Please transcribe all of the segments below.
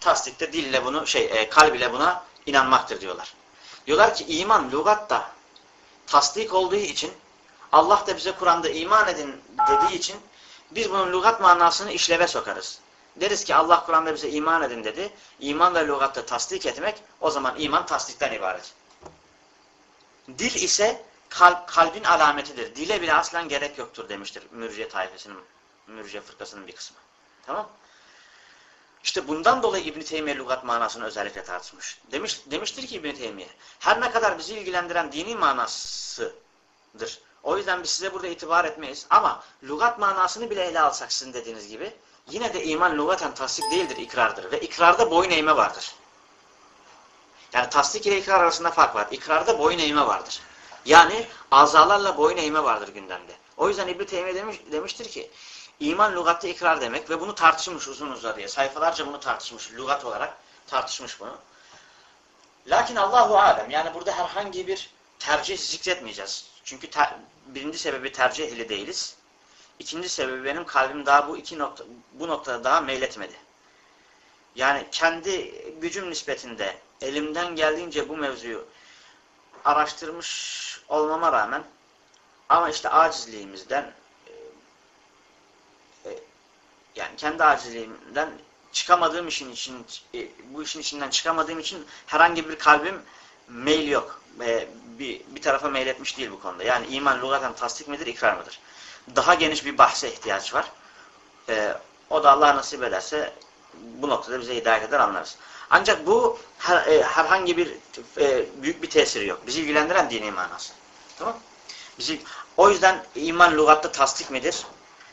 tasdikte dille bunu şey e, kalb buna inanmaktır diyorlar. Diyorlar ki iman lügatta tasdik olduğu için Allah da bize Kur'an'da iman edin dediği için biz bunun lügat manasını işleve sokarız. Deriz ki Allah Kur'an'da bize iman edin dedi. İman ve lügatta tasdik etmek o zaman iman tasdikten ibaret. Dil ise kalp, kalbin alametidir. Dile bile aslen gerek yoktur demiştir mürciye tayfesinin, mürciye fırkasının bir kısmı. Tamam İşte bundan dolayı İbn-i Teymiye lügat manasını özellikle tartışmış. Demiş, demiştir ki İbn-i Teymiye, her ne kadar bizi ilgilendiren dini manasıdır. O yüzden biz size burada itibar etmeyiz. Ama lügat manasını bile ele alsak sizin dediğiniz gibi, yine de iman lügaten tasdik değildir, ikrardır. Ve ikrarda boyun eğme vardır. Yani tasdik ile ikrar arasında fark var. İkrarda boyun eğme vardır. Yani azalarla boyun eğme vardır gündemde. O yüzden İbn-i Teymiye demiş, demiştir ki iman lügatta ikrar demek ve bunu tartışmış uzun uzadıya. Sayfalarca bunu tartışmış. Lügat olarak tartışmış bunu. Lakin Allahu alem yani burada herhangi bir tercih zikretmeyeceğiz. Çünkü ter, birinci sebebi tercih ehli değiliz. İkinci sebebi benim kalbim daha bu iki nokta bu noktada daha meyletmedi. Yani kendi gücüm nispetinde elimden geldiğince bu mevzuyu araştırmış olmama rağmen ama işte acizliğimizden e, e, yani kendi acizliğimden çıkamadığım işin için e, bu işin içinden çıkamadığım için herhangi bir kalbim meyil yok. Bir, bir tarafa meyletmiş değil bu konuda. Yani iman lügaten tasdik midir, ikrar mıdır? Daha geniş bir bahse ihtiyaç var. O da Allah nasip ederse bu noktada bize hidayet eder anlarız. Ancak bu her, herhangi bir büyük bir tesiri yok. Bizi ilgilendiren dini manası. Tamam Bizi, o yüzden iman lügatta tasdik midir?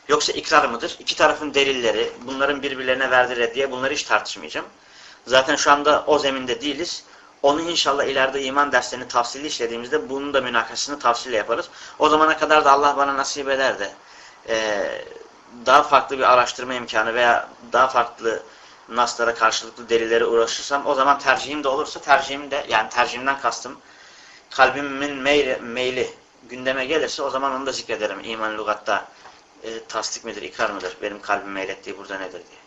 Yoksa ikrar mıdır? İki tarafın delilleri, bunların birbirlerine verdiği reddiye bunları hiç tartışmayacağım. Zaten şu anda o zeminde değiliz. Onu inşallah ileride iman derslerini tafsili işlediğimizde bunun da münakasını tavsiyle yaparız. O zamana kadar da Allah bana nasip eder de e, daha farklı bir araştırma imkanı veya daha farklı naslara karşılıklı delillere uğraşırsam o zaman tercihim de olursa tercihim de yani tercihimden kastım kalbimin meyli, meyli gündeme gelirse o zaman onu da zikrederim. İman lügatta e, tasdik midir, ikrar mıdır? Benim kalbim meylettiği burada nedir diye.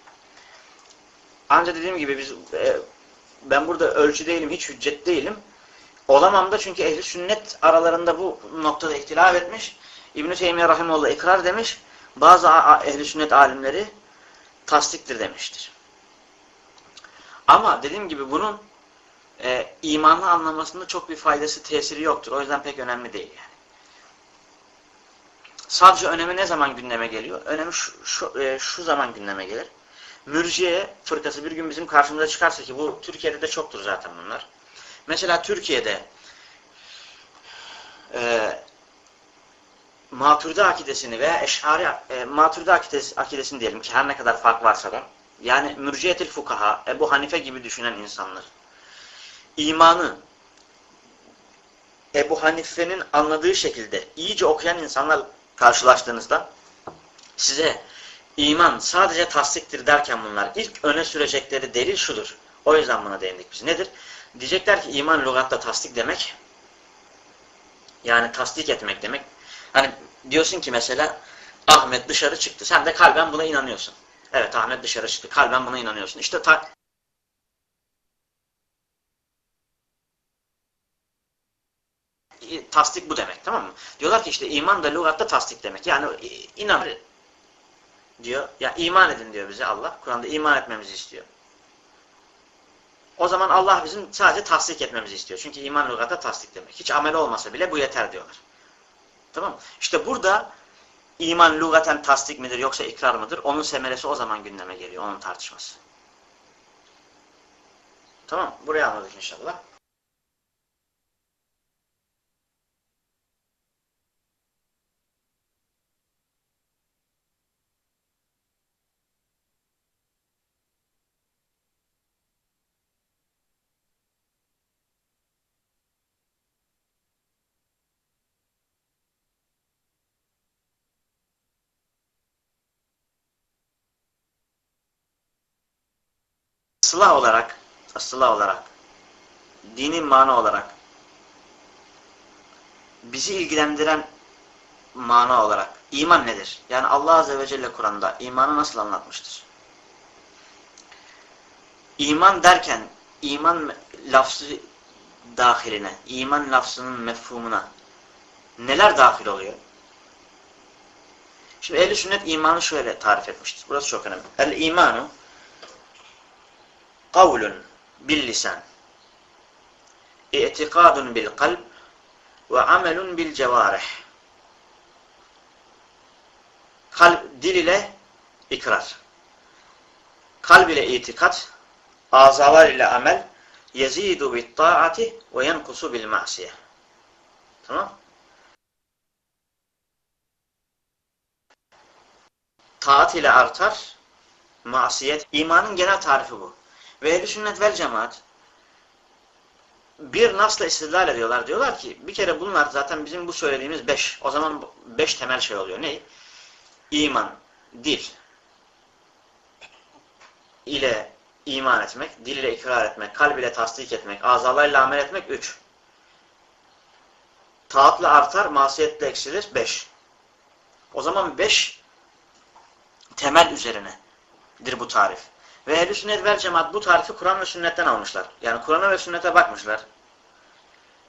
Ancak dediğim gibi biz e, ben burada ölçü değilim, hiç hüccet değilim. Olamam da çünkü ehli sünnet aralarında bu noktada ihtilaf etmiş. İbn-i Teymiye Rahimullah ikrar demiş. Bazı ehli sünnet alimleri tasdiktir demiştir. Ama dediğim gibi bunun e, imanı anlamasında çok bir faydası, tesiri yoktur. O yüzden pek önemli değil yani. Sadece önemi ne zaman gündeme geliyor? Önemi şu, şu, e, şu zaman gündeme gelir. Mürciye fırkası bir gün bizim karşımıza çıkarsa ki bu Türkiye'de de çoktur zaten bunlar. Mesela Türkiye'de e, Maturidi akidesini veya Eş'ari e, Maturidi akidesi, akidesini diyelim ki her ne kadar fark varsa da yani mürciyetil fukaha, Ebu Hanife gibi düşünen insanlar imanı Ebu Hanife'nin anladığı şekilde iyice okuyan insanlar karşılaştığınızda size iman sadece tasdiktir derken bunlar ilk öne sürecekleri delil şudur. O yüzden buna değindik biz. Nedir? Diyecekler ki iman lügatta tasdik demek yani tasdik etmek demek. Hani diyorsun ki mesela Ahmet dışarı çıktı. Sen de kalben buna inanıyorsun. Evet Ahmet dışarı çıktı. Kalben buna inanıyorsun. İşte ta tasdik bu demek tamam mı? Diyorlar ki işte iman da lügatta tasdik demek. Yani inan diyor. Ya iman edin diyor bize Allah. Kur'an'da iman etmemizi istiyor. O zaman Allah bizim sadece tasdik etmemizi istiyor. Çünkü iman lügatta tasdik demek. Hiç amel olmasa bile bu yeter diyorlar. Tamam mı? İşte burada iman lügaten tasdik midir yoksa ikrar mıdır? Onun semeresi o zaman gündeme geliyor. Onun tartışması. Tamam Burayı anladık inşallah. Sıla olarak sıla olarak dinin mana olarak bizi ilgilendiren mana olarak iman nedir? Yani Allah Azze ve Celle Kur'an'da imanı nasıl anlatmıştır? iman derken iman lafzı dahiline, iman lafzının mefhumuna neler dahil oluyor? Şimdi ehl sünnet imanı şöyle tarif etmiştir. Burası çok önemli. El imanu kavlun bil lisan i'tikadun bil kalb ve amelun bil cevarih. Kalp, dil ile ikrar. Kalb ile itikat, azalar ile amel, yezidu bit taati ve yenkusu bil ma'siye. Tamam? Taat ile artar, masiyet. imanın genel tarifi bu. Ve ehl sünnet vel cemaat bir nasla istidlal ediyorlar. Diyorlar ki bir kere bunlar zaten bizim bu söylediğimiz beş. O zaman beş temel şey oluyor. Ne? İman, dil ile iman etmek, dil ile ikrar etmek, kalb ile tasdik etmek, azalarıyla amel etmek üç. Taatla artar, masiyetle eksilir beş. O zaman beş temel üzerinedir bu tarif. Ve ehl sünnet vel cemaat bu tarifi Kur'an ve sünnetten almışlar. Yani Kur'an'a ve sünnete bakmışlar.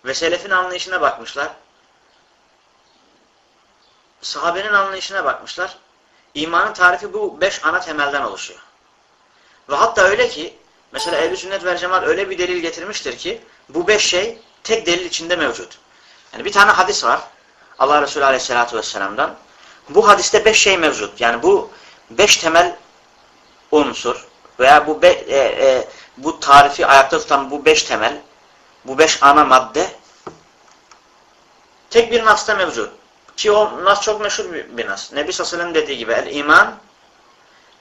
Ve selefin anlayışına bakmışlar. Sahabenin anlayışına bakmışlar. İmanın tarifi bu beş ana temelden oluşuyor. Ve hatta öyle ki mesela ehl sünnet vel cemaat öyle bir delil getirmiştir ki bu beş şey tek delil içinde mevcut. Yani bir tane hadis var. Allah Resulü Aleyhisselatü Vesselam'dan. Bu hadiste beş şey mevcut. Yani bu beş temel unsur veya bu be, e, e, bu tarifi ayakta tutan bu beş temel, bu beş ana madde tek bir nasta mevcut. Ki o nas çok meşhur bir, bir nas. Nebi Sallallahu dediği gibi el iman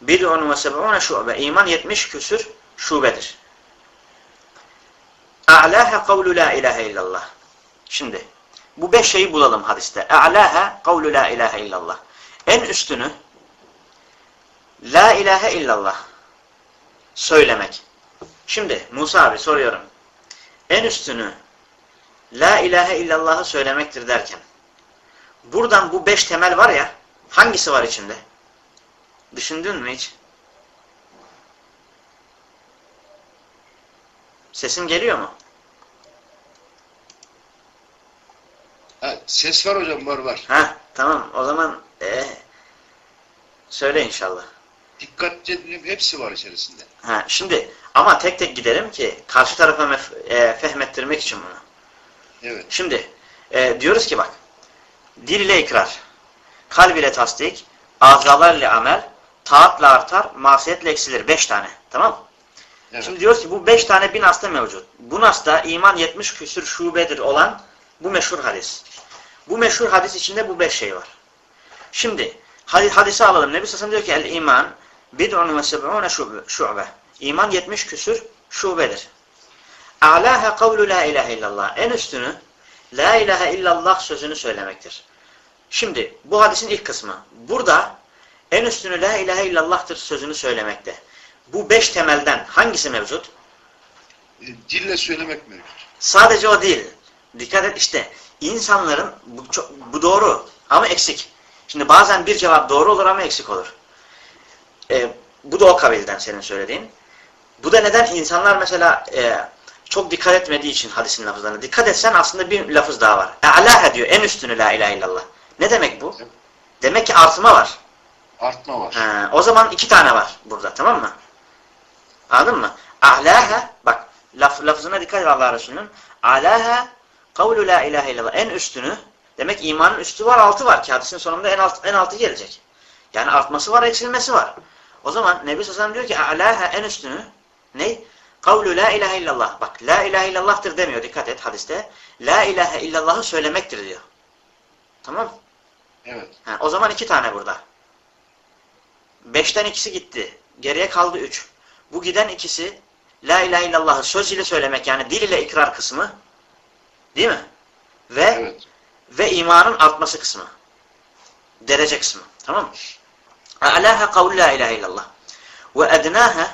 bid'un ve seb'une şube. İman 70 küsür şubedir. A'laha kavlu la ilahe illallah. Şimdi bu beş şeyi bulalım hadiste. A'laha kavlu la ilahe illallah. En üstünü la ilahe illallah söylemek. Şimdi Musa abi soruyorum. En üstünü La ilahe illallah'ı söylemektir derken buradan bu beş temel var ya hangisi var içinde? Düşündün mü hiç? Sesim geliyor mu? Ha, ses var hocam var var. Ha tamam o zaman ee, söyle inşallah. Dikkatli dinleyin hepsi var içerisinde. Ha, şimdi ama tek tek gidelim ki karşı tarafa e, fehmettirmek için bunu. Evet. Şimdi e, diyoruz ki bak dil ile ikrar, kalb ile tasdik, azalar ile amel, taatla artar, masiyetle eksilir. Beş tane. Tamam Evet. Şimdi diyoruz ki bu beş tane bir nasta mevcut. Bu nasta iman yetmiş küsür şubedir olan bu meşhur hadis. Bu meşhur hadis içinde bu beş şey var. Şimdi hadisi alalım. Nebi Sassan diyor ki el iman bid'un ve seb'une şube. İman yetmiş küsür şubedir. A'laha kavlu la ilahe illallah. En üstünü la ilahe illallah sözünü söylemektir. Şimdi bu hadisin ilk kısmı. Burada en üstünü la ilahe illallah'tır sözünü söylemekte. Bu beş temelden hangisi mevcut? E, dille söylemek mevcut. Sadece o değil. Dikkat et işte insanların bu, çok, bu doğru ama eksik. Şimdi bazen bir cevap doğru olur ama eksik olur. Ee, bu da o kabilden senin söylediğin. Bu da neden insanlar mesela e, çok dikkat etmediği için hadisin lafızlarına. Dikkat etsen aslında bir lafız daha var. E'laha diyor en üstünü la ilahe illallah. Ne demek bu? Demek ki artıma var. Artma var. Ha, o zaman iki tane var burada tamam mı? Anladın mı? A'laha bak laf, lafızına dikkat et Allah Resulü'nün. A'laha kavlu la ilahe illallah. En üstünü demek imanın üstü var altı var ki hadisin sonunda en, alt, en altı gelecek. Yani artması var eksilmesi var. O zaman Nebi Sallallahu diyor ki A'laha en üstünü ne? Kavlu la ilahe illallah. Bak la ilahe illallah'tır demiyor. Dikkat et hadiste. La ilahe illallah'ı söylemektir diyor. Tamam Evet. Ha, o zaman iki tane burada. Beşten ikisi gitti. Geriye kaldı üç. Bu giden ikisi La ilahe illallah'ı söz ile söylemek yani dil ile ikrar kısmı değil mi? Ve Evet. ve imanın artması kısmı. Derece kısmı. Tamam mı? A'laha kavlu la ilahe illallah. Ve ednaha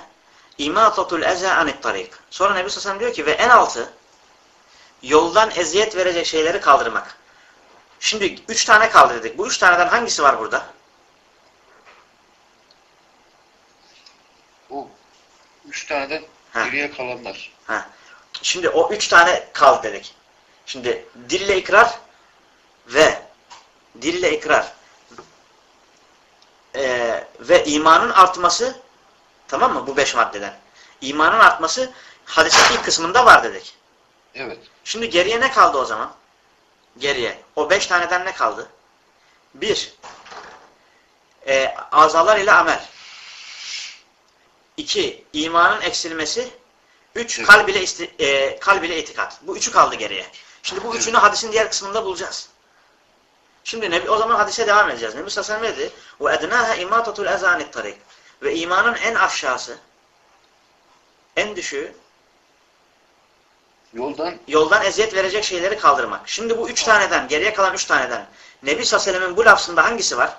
imatatul eza anit tarik. Sonra Nebi Sallallahu diyor ki ve en altı yoldan eziyet verecek şeyleri kaldırmak. Şimdi üç tane kaldırdık. Bu üç taneden hangisi var burada? O üç taneden Ha. Geriye kalanlar. Ha. Şimdi o üç tane kaldı dedik. Şimdi dille ikrar ve dille ikrar ee, ve imanın artması tamam mı bu beş maddeden? İmanın artması hadisin ilk kısmında var dedik. Evet. Şimdi geriye ne kaldı o zaman? Geriye. O beş taneden ne kaldı? Bir, e, azalar ile amel. İki, imanın eksilmesi. Üç, Evet. kalb ile, isti, e, kalb ile itikat. Bu üçü kaldı geriye. Şimdi bu Evet. üçünü hadisin diğer kısmında bulacağız. Şimdi Nebi, o zaman hadise devam edeceğiz. Nebi Sassan ne dedi? وَاَدْنَاهَا اِمَاتَةُ الْاَذَانِ الطَّرِيقِ Ve imanın en aşağısı, en düşüğü, Yoldan yoldan eziyet verecek şeyleri kaldırmak. Şimdi bu üç taneden, geriye kalan üç taneden Nebi Sassalem'in bu lafzında hangisi var?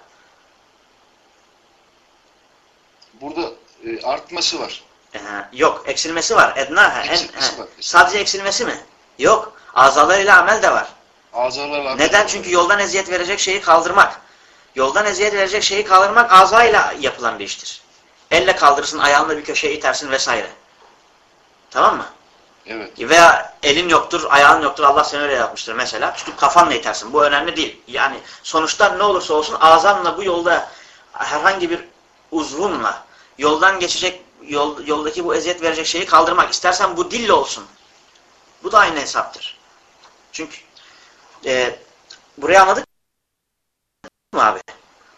burada e, artması var. Ee, yok, eksilmesi var. Ednaha. En, Eksilmesi he. var. Sadece eksilmesi mi? Yok. Azalarıyla amel de var. Azalar Neden? Çünkü yoldan eziyet verecek şeyi kaldırmak. Yoldan eziyet verecek şeyi kaldırmak azayla yapılan bir iştir. Elle kaldırırsın, ayağınla bir köşeye itersin vesaire. Tamam mı? Evet. Veya elin yoktur, ayağın yoktur, Allah seni öyle yapmıştır mesela. Tutup kafanla itersin. Bu önemli değil. Yani sonuçta ne olursa olsun azanla bu yolda herhangi bir uzvunla yoldan geçecek, yol, yoldaki bu eziyet verecek şeyi kaldırmak. İstersen bu dille olsun. Bu da aynı hesaptır. Çünkü e, burayı anladık mı abi?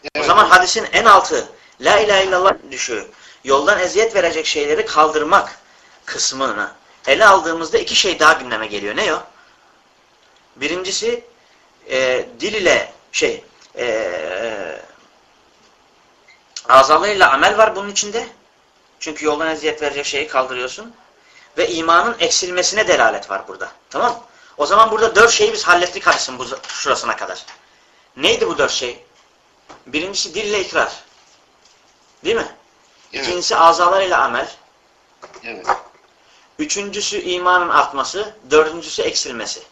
evet. O zaman hadisin en altı La ilahe illallah düşüğü. Yoldan eziyet verecek şeyleri kaldırmak kısmını ele aldığımızda iki şey daha gündeme geliyor. Ne o? Birincisi e, dil ile şey e, azalarıyla amel var bunun içinde. Çünkü yoldan eziyet verecek şeyi kaldırıyorsun. Ve imanın eksilmesine delalet var burada. Tamam mı? O zaman burada dört şeyi biz hallettik hadisin bu, şurasına kadar. Neydi bu dört şey? Birincisi dille ikrar. Değil mi? Evet. İkincisi azalarıyla amel. Evet. Üçüncüsü imanın artması. Dördüncüsü eksilmesi.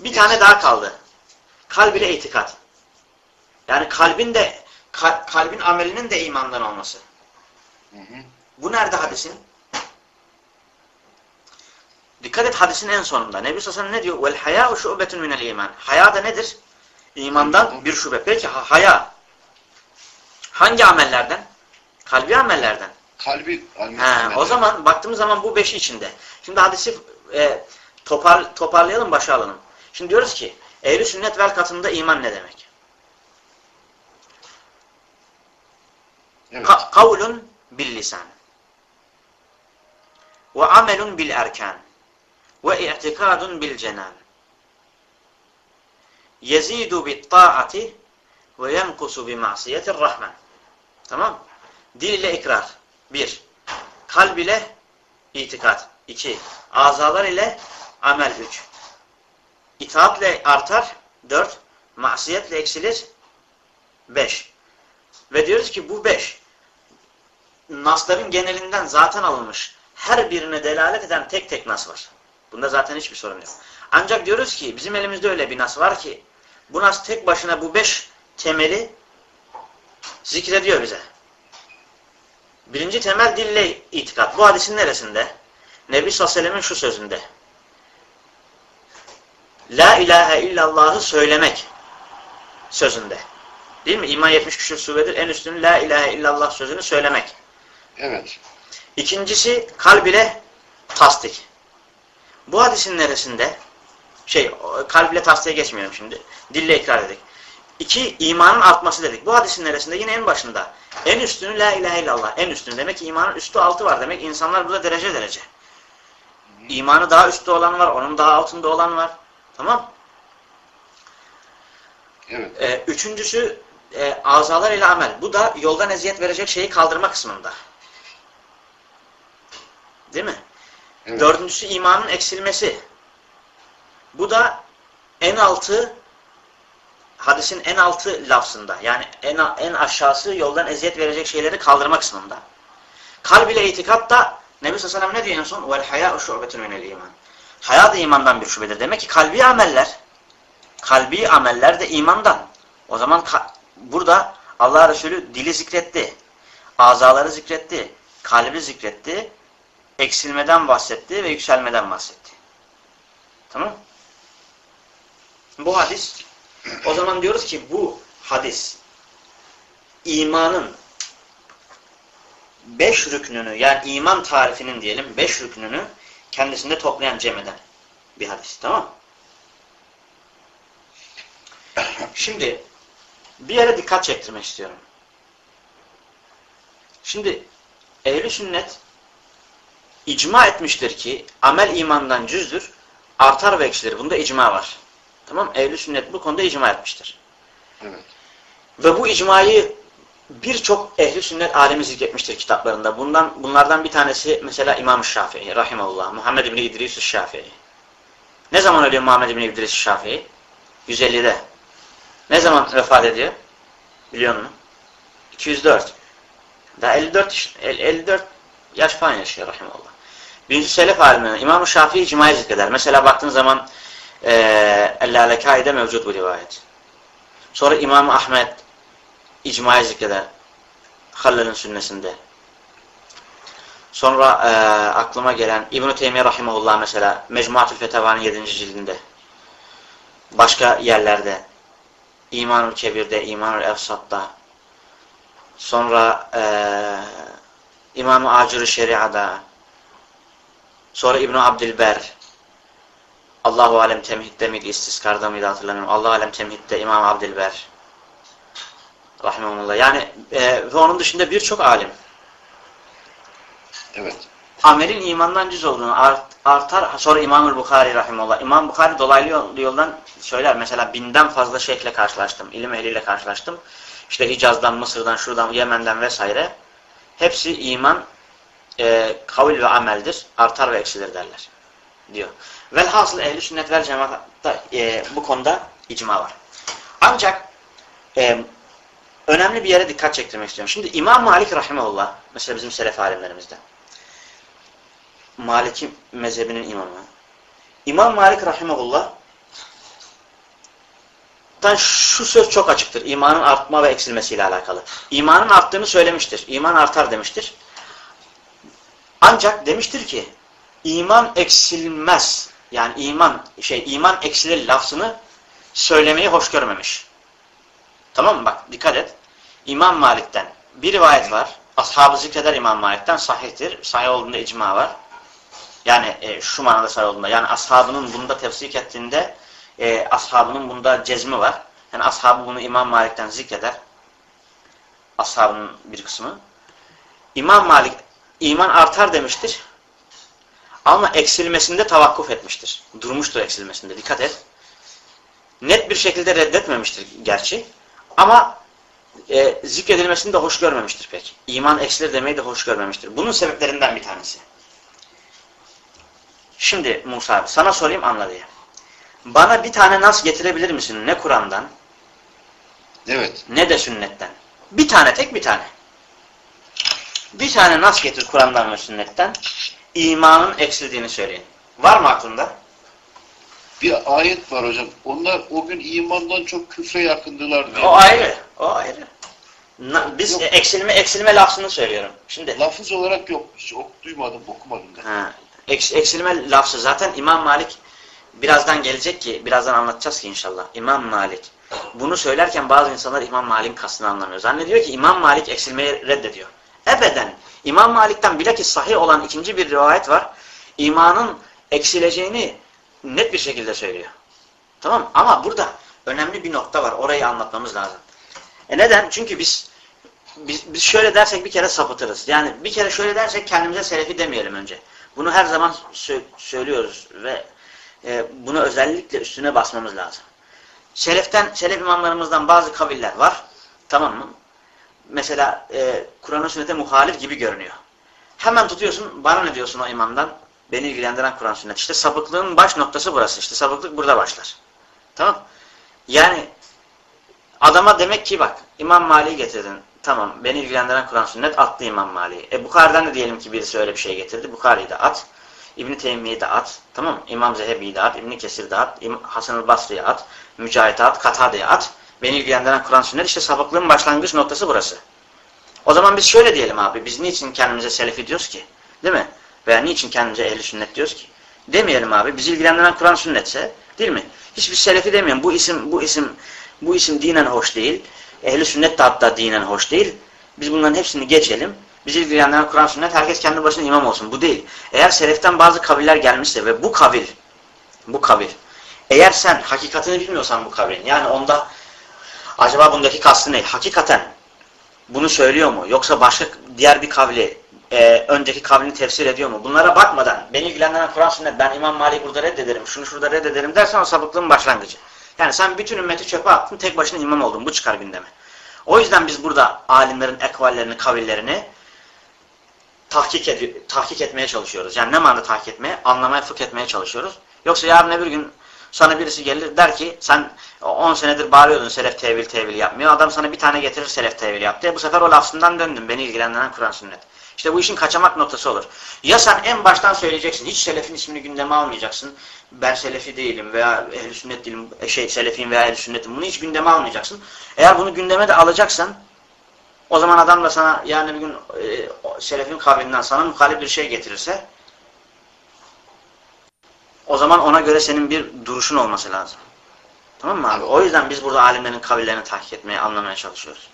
Bir Yes. tane daha kaldı. Kalb ile itikat. Yani kalbin de kal- kalbin amelinin de imandan olması. Hı hı. Bu nerede hadisin? Dikkat et hadisin en sonunda. Nebi Sassan ne diyor? Vel hayâ'u şubetun minel iman. Haya da nedir? İmandan bir şube. Peki ha- haya hangi amellerden? Kalbi amellerden. Kalbi anlatmıyor. o zaman baktığımız zaman bu beşi içinde. Şimdi hadisi e, topar, toparlayalım başa alalım. Şimdi diyoruz ki ehli sünnet vel katında iman ne demek? Evet. Ka kavlun bil lisan ve amelun bil erkan ve i'tikadun bil cenan yezidu bit taati ve yenkusu bi masiyetir rahman. Tamam Dil ile ikrar. Bir. Kalb ile itikat. İki. Azalar ile amel. Üç. İtaatle artar. Dört. Masiyetle eksilir. Beş. Ve diyoruz ki bu beş nasların genelinden zaten alınmış. Her birine delalet eden tek tek nas var. Bunda zaten hiçbir sorun yok. Ancak diyoruz ki bizim elimizde öyle bir nas var ki bu nas tek başına bu beş temeli zikrediyor bize. Birinci temel dille itikat. Bu hadisin neresinde? Nebi sallallahu şu sözünde. La ilahe illallah'ı söylemek sözünde. Değil mi? İman 70 küsur subedir. En üstünün la ilahe illallah sözünü söylemek. Evet. İkincisi kalb ile tasdik. Bu hadisin neresinde? Şey, kalb ile tasdiğe geçmiyorum şimdi. Dille ikrar dedik. İki, imanın artması dedik. Bu hadisin neresinde? Yine en başında. En üstünü la ilahe illallah. En üstünü. Demek ki imanın üstü altı var. Demek insanlar burada derece derece. İmanı daha üstte olan var. Onun daha altında olan var. Tamam. Evet. Ee, üçüncüsü e, azalar ile amel. Bu da yoldan eziyet verecek şeyi kaldırma kısmında. Değil mi? Evet. Dördüncüsü imanın eksilmesi. Bu da en altı hadisin en altı lafzında. Yani en, en aşağısı yoldan eziyet verecek şeyleri kaldırma kısmında. Kalb ile itikat da Nebi Sallallahu ne diyor en son? Vel hayâ'u şu'betun minel iman. Haya da imandan bir şubedir. Demek ki kalbi ameller kalbi ameller de imandan. O zaman burada Allah Resulü dili zikretti. Azaları zikretti. Kalbi zikretti. Eksilmeden bahsetti ve yükselmeden bahsetti. Tamam Bu hadis o zaman diyoruz ki bu hadis imanın beş rüknünü yani iman tarifinin diyelim beş rüknünü kendisinde toplayan cem eden bir hadis. Tamam? Şimdi bir yere dikkat çektirmek istiyorum. Şimdi ehli sünnet icma etmiştir ki amel imandan cüzdür, artar ve eksilir. Bunda icma var. Tamam Ehli sünnet bu konuda icma etmiştir. Evet. Ve bu icmayı birçok ehli sünnet alemi zikretmiştir kitaplarında. Bundan bunlardan bir tanesi mesela İmam Şafii rahimeullah, Muhammed bin İdris Şafii. Ne zaman ölüyor Muhammed bin İdris Şafii? 150'de. Ne zaman vefat ediyor? Biliyor musun? 204. Daha 54 54 yaş falan yaşıyor rahimeullah. Birinci selef alimlerine İmam-ı Şafii icmayı zikreder. Mesela baktığın zaman e, El-Lalekai'de mevcut bu rivayet. Sonra İmam Ahmet icmayı zikreder. Halil'in sünnesinde. Sonra e, aklıma gelen İbn-i Teymiye Rahimahullah mesela Mecmuatül Fetava'nın 7. cildinde. Başka yerlerde. İmanül Kebir'de, İmanül Efsat'ta. Sonra e, İmam-ı Acur-ı Şeria'da. Sonra İbn-i Abdilber. Allahu Alem Temhid'de miydi, istiskarda mıydı hatırlamıyorum. Allahu Alem Temhid'de İmam Abdilber. Rahimahullah. Yani e, ve onun dışında birçok alim. Evet. Amelin imandan cüz olduğunu art, artar. Sonra İmam-ül Bukhari Rahimahullah. İmam Bukhari dolaylı yoldan söyler. Mesela binden fazla şeyhle karşılaştım. ilim ehliyle karşılaştım. İşte Hicaz'dan, Mısır'dan, şuradan, Yemen'den vesaire. Hepsi iman e, kavil ve ameldir. Artar ve eksilir derler. Diyor. Velhasıl ehli sünnet vel cemaatta e, bu konuda icma var. Ancak e, önemli bir yere dikkat çektirmek istiyorum. Şimdi İmam Malik Rahimahullah, mesela bizim selef alimlerimizden. Maliki mezhebinin imamı. İmam Malik Rahimahullah şu söz çok açıktır. İmanın artma ve eksilmesiyle alakalı. İmanın arttığını söylemiştir. İman artar demiştir. Ancak demiştir ki iman eksilmez. Yani iman şey iman eksilir lafzını söylemeyi hoş görmemiş. Tamam mı? Bak dikkat et. İmam Malik'ten bir rivayet var. Ashabı zikreder İmam Malik'ten sahihtir. Sahih olduğunda icma var. Yani e, şu manada sahih olduğunda. Yani ashabının bunda tefsik ettiğinde e, ashabının bunda cezmi var. Yani ashabı bunu İmam Malik'ten zikreder. Ashabının bir kısmı. İmam Malik iman artar demiştir. Ama eksilmesinde tavakkuf etmiştir. Durmuştur eksilmesinde. Dikkat et. Net bir şekilde reddetmemiştir gerçi. Ama e, zikredilmesini de hoş görmemiştir pek. İman eksilir demeyi de hoş görmemiştir. Bunun sebeplerinden bir tanesi. Şimdi Musa abi sana sorayım anla diye. Bana bir tane nas getirebilir misin? Ne Kur'an'dan Evet. ne de sünnetten. Bir tane tek bir tane. Bir tane nas getir Kur'an'dan ve sünnetten. İmanın eksildiğini söyleyin. Var mı aklında? Bir ayet var hocam. Onlar o gün imandan çok küfre yakındılar diye. O ayrı. O ayrı. Na- Biz Yok. eksilme eksilme lafzını söylüyorum. Şimdi Lafız olarak yok. Hiç ok, duymadım, okumadım da. ha, eks- eksilme lafzı zaten İmam Malik birazdan gelecek ki birazdan anlatacağız ki inşallah. İmam Malik bunu söylerken bazı insanlar İmam Malik'in kastını anlamıyor. Zannediyor ki İmam Malik eksilmeyi reddediyor. Ebeden. İmam Malik'ten bilakis sahih olan ikinci bir rivayet var. İmanın eksileceğini net bir şekilde söylüyor. Tamam Ama burada önemli bir nokta var. Orayı anlatmamız lazım. E neden? Çünkü biz biz, biz şöyle dersek bir kere sapıtırız. Yani bir kere şöyle dersek kendimize selefi demeyelim önce. Bunu her zaman sö söylüyoruz ve e, bunu özellikle üstüne basmamız lazım. Seleften, selef imamlarımızdan bazı kaviller var. Tamam mı? Mesela e, Kur'an'a sünnete muhalif gibi görünüyor. Hemen tutuyorsun, bana ne diyorsun o imamdan? Beni ilgilendiren Kur'an sünnet. İşte sapıklığın baş noktası burası. İşte sapıklık burada başlar. Tamam Yani adama demek ki bak İmam Mali'yi getirdin. Tamam beni ilgilendiren Kur'an sünnet attı İmam Mali'yi. E Bukhari'den de diyelim ki birisi öyle bir şey getirdi. Bukhari'yi de at. İbn-i Teymiye'yi de at. Tamam? İmam Zehebi'yi de at. İbn-i Kesir'i de at. Hasan-ı Basri'yi at. Mücahit'i at. Katade'yi at. Beni ilgilendiren Kur'an sünnet işte sapıklığın başlangıç noktası burası. O zaman biz şöyle diyelim abi. Biz niçin kendimize selefi diyoruz ki? Değil mi? Veya niçin kendimize ehli sünnet diyoruz ki? Demeyelim abi. Bizi ilgilendiren Kur'an sünnetse değil mi? Hiçbir selefi demiyorum. Bu isim bu isim bu isim dinen hoş değil. Ehli sünnet de hatta dinen hoş değil. Biz bunların hepsini geçelim. Bizi ilgilendiren Kur'an sünnet herkes kendi başına imam olsun. Bu değil. Eğer seleften bazı kaviller gelmişse ve bu kavil bu kavil eğer sen hakikatini bilmiyorsan bu kavlin yani onda acaba bundaki kastı ne? Hakikaten bunu söylüyor mu? Yoksa başka diğer bir kavli e, önceki kavlini tefsir ediyor mu? Bunlara bakmadan beni ilgilendiren Kur'an sünnet ben İmam Malik burada reddederim, şunu şurada reddederim dersen o sapıklığın başlangıcı. Yani sen bütün ümmeti çöpe attın, tek başına imam oldun. Bu çıkar gündeme. O yüzden biz burada alimlerin ekvallerini, kavillerini tahkik, tahkik etmeye çalışıyoruz. Yani ne manada tahkik etmeye? Anlamaya, fıkh etmeye çalışıyoruz. Yoksa yarın öbür gün sana birisi gelir der ki sen 10 senedir bağırıyordun selef tevil tevil yapmıyor. Adam sana bir tane getirir selef tevil yaptı. Bu sefer o lafzından döndün. Beni ilgilendiren Kur'an sünnet. İşte bu işin kaçamak noktası olur. Ya sen en baştan söyleyeceksin. Hiç selefin ismini gündeme almayacaksın. Ben selefi değilim veya ehli sünnet değilim. Şey selefiyim veya ehli sünnetim. Bunu hiç gündeme almayacaksın. Eğer bunu gündeme de alacaksan o zaman adam da sana yani bir gün e, selefin kavlinden sana muhalif bir şey getirirse o zaman ona göre senin bir duruşun olması lazım. Tamam mı abi? O yüzden biz burada alimlerin kavillerini tahkik etmeye, anlamaya çalışıyoruz.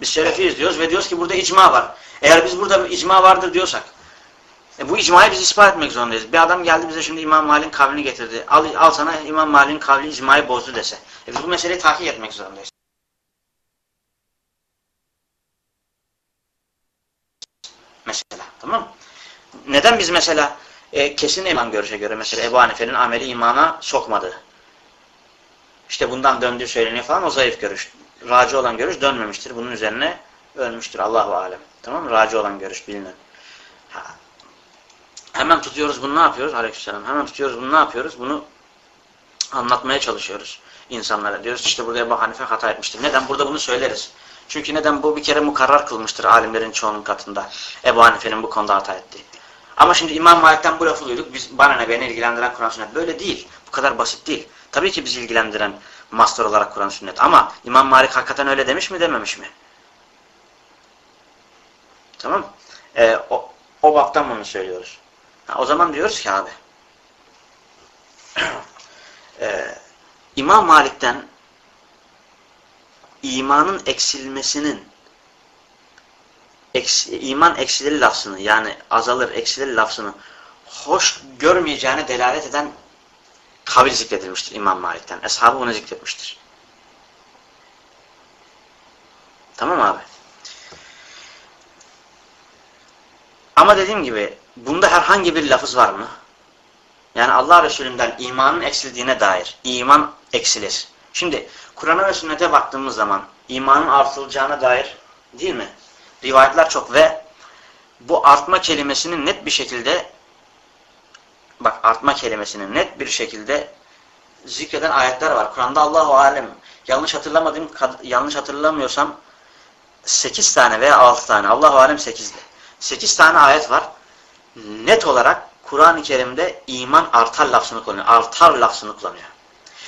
Biz şerefiyiz diyoruz ve diyoruz ki burada icma var. Eğer biz burada icma vardır diyorsak, e bu icmayı biz ispat etmek zorundayız. Bir adam geldi bize şimdi İmam Malik'in kavlini getirdi. Al, al sana İmam Malik'in kavli icmayı bozdu dese. E biz bu meseleyi tahkik etmek zorundayız. Mesela. Tamam mı? Neden biz mesela e, kesin imam görüşe göre mesela Ebu Hanife'nin ameli imana sokmadı. İşte bundan döndüğü söyleniyor falan o zayıf görüş. Raci olan görüş dönmemiştir. Bunun üzerine ölmüştür. Allahu alem. Tamam mı? Raci olan görüş bilinen. Ha. Hemen tutuyoruz bunu ne yapıyoruz? Aleykümselam. Hemen tutuyoruz bunu ne yapıyoruz? Bunu anlatmaya çalışıyoruz insanlara. Diyoruz işte burada Ebu Hanife hata etmiştir. Neden? Burada bunu söyleriz. Çünkü neden? Bu bir kere mukarrar kılmıştır alimlerin çoğunun katında. Ebu Hanife'nin bu konuda hata ettiği. Ama şimdi İmam Malik'ten bu lafı duyduk. Biz, bana ne beni ilgilendiren Kur'an sünnet. Böyle değil. Bu kadar basit değil. Tabii ki bizi ilgilendiren master olarak Kur'an sünnet. Ama İmam Malik hakikaten öyle demiş mi dememiş mi? Tamam ee, o, o baktan bunu söylüyoruz. Ha, o zaman diyoruz ki abi ee, İmam Malik'ten imanın eksilmesinin eks, iman eksilir lafzını yani azalır eksilir lafzını hoş görmeyeceğine delalet eden kavil zikredilmiştir İmam Malik'ten. Eshabı bunu zikretmiştir. Tamam abi. Ama dediğim gibi bunda herhangi bir lafız var mı? Yani Allah Resulü'nden imanın eksildiğine dair iman eksilir. Şimdi Kur'an'a ve sünnete baktığımız zaman imanın artılacağına dair değil mi? Rivayetler çok ve bu artma kelimesinin net bir şekilde bak artma kelimesinin net bir şekilde zikreden ayetler var. Kur'an'da Allahu alem yanlış hatırlamadığım yanlış hatırlamıyorsam 8 tane veya 6 tane Allahu alem 8'de. 8 tane ayet var. Net olarak Kur'an-ı Kerim'de iman artar lafzını kullanıyor. Artar lafzını kullanıyor.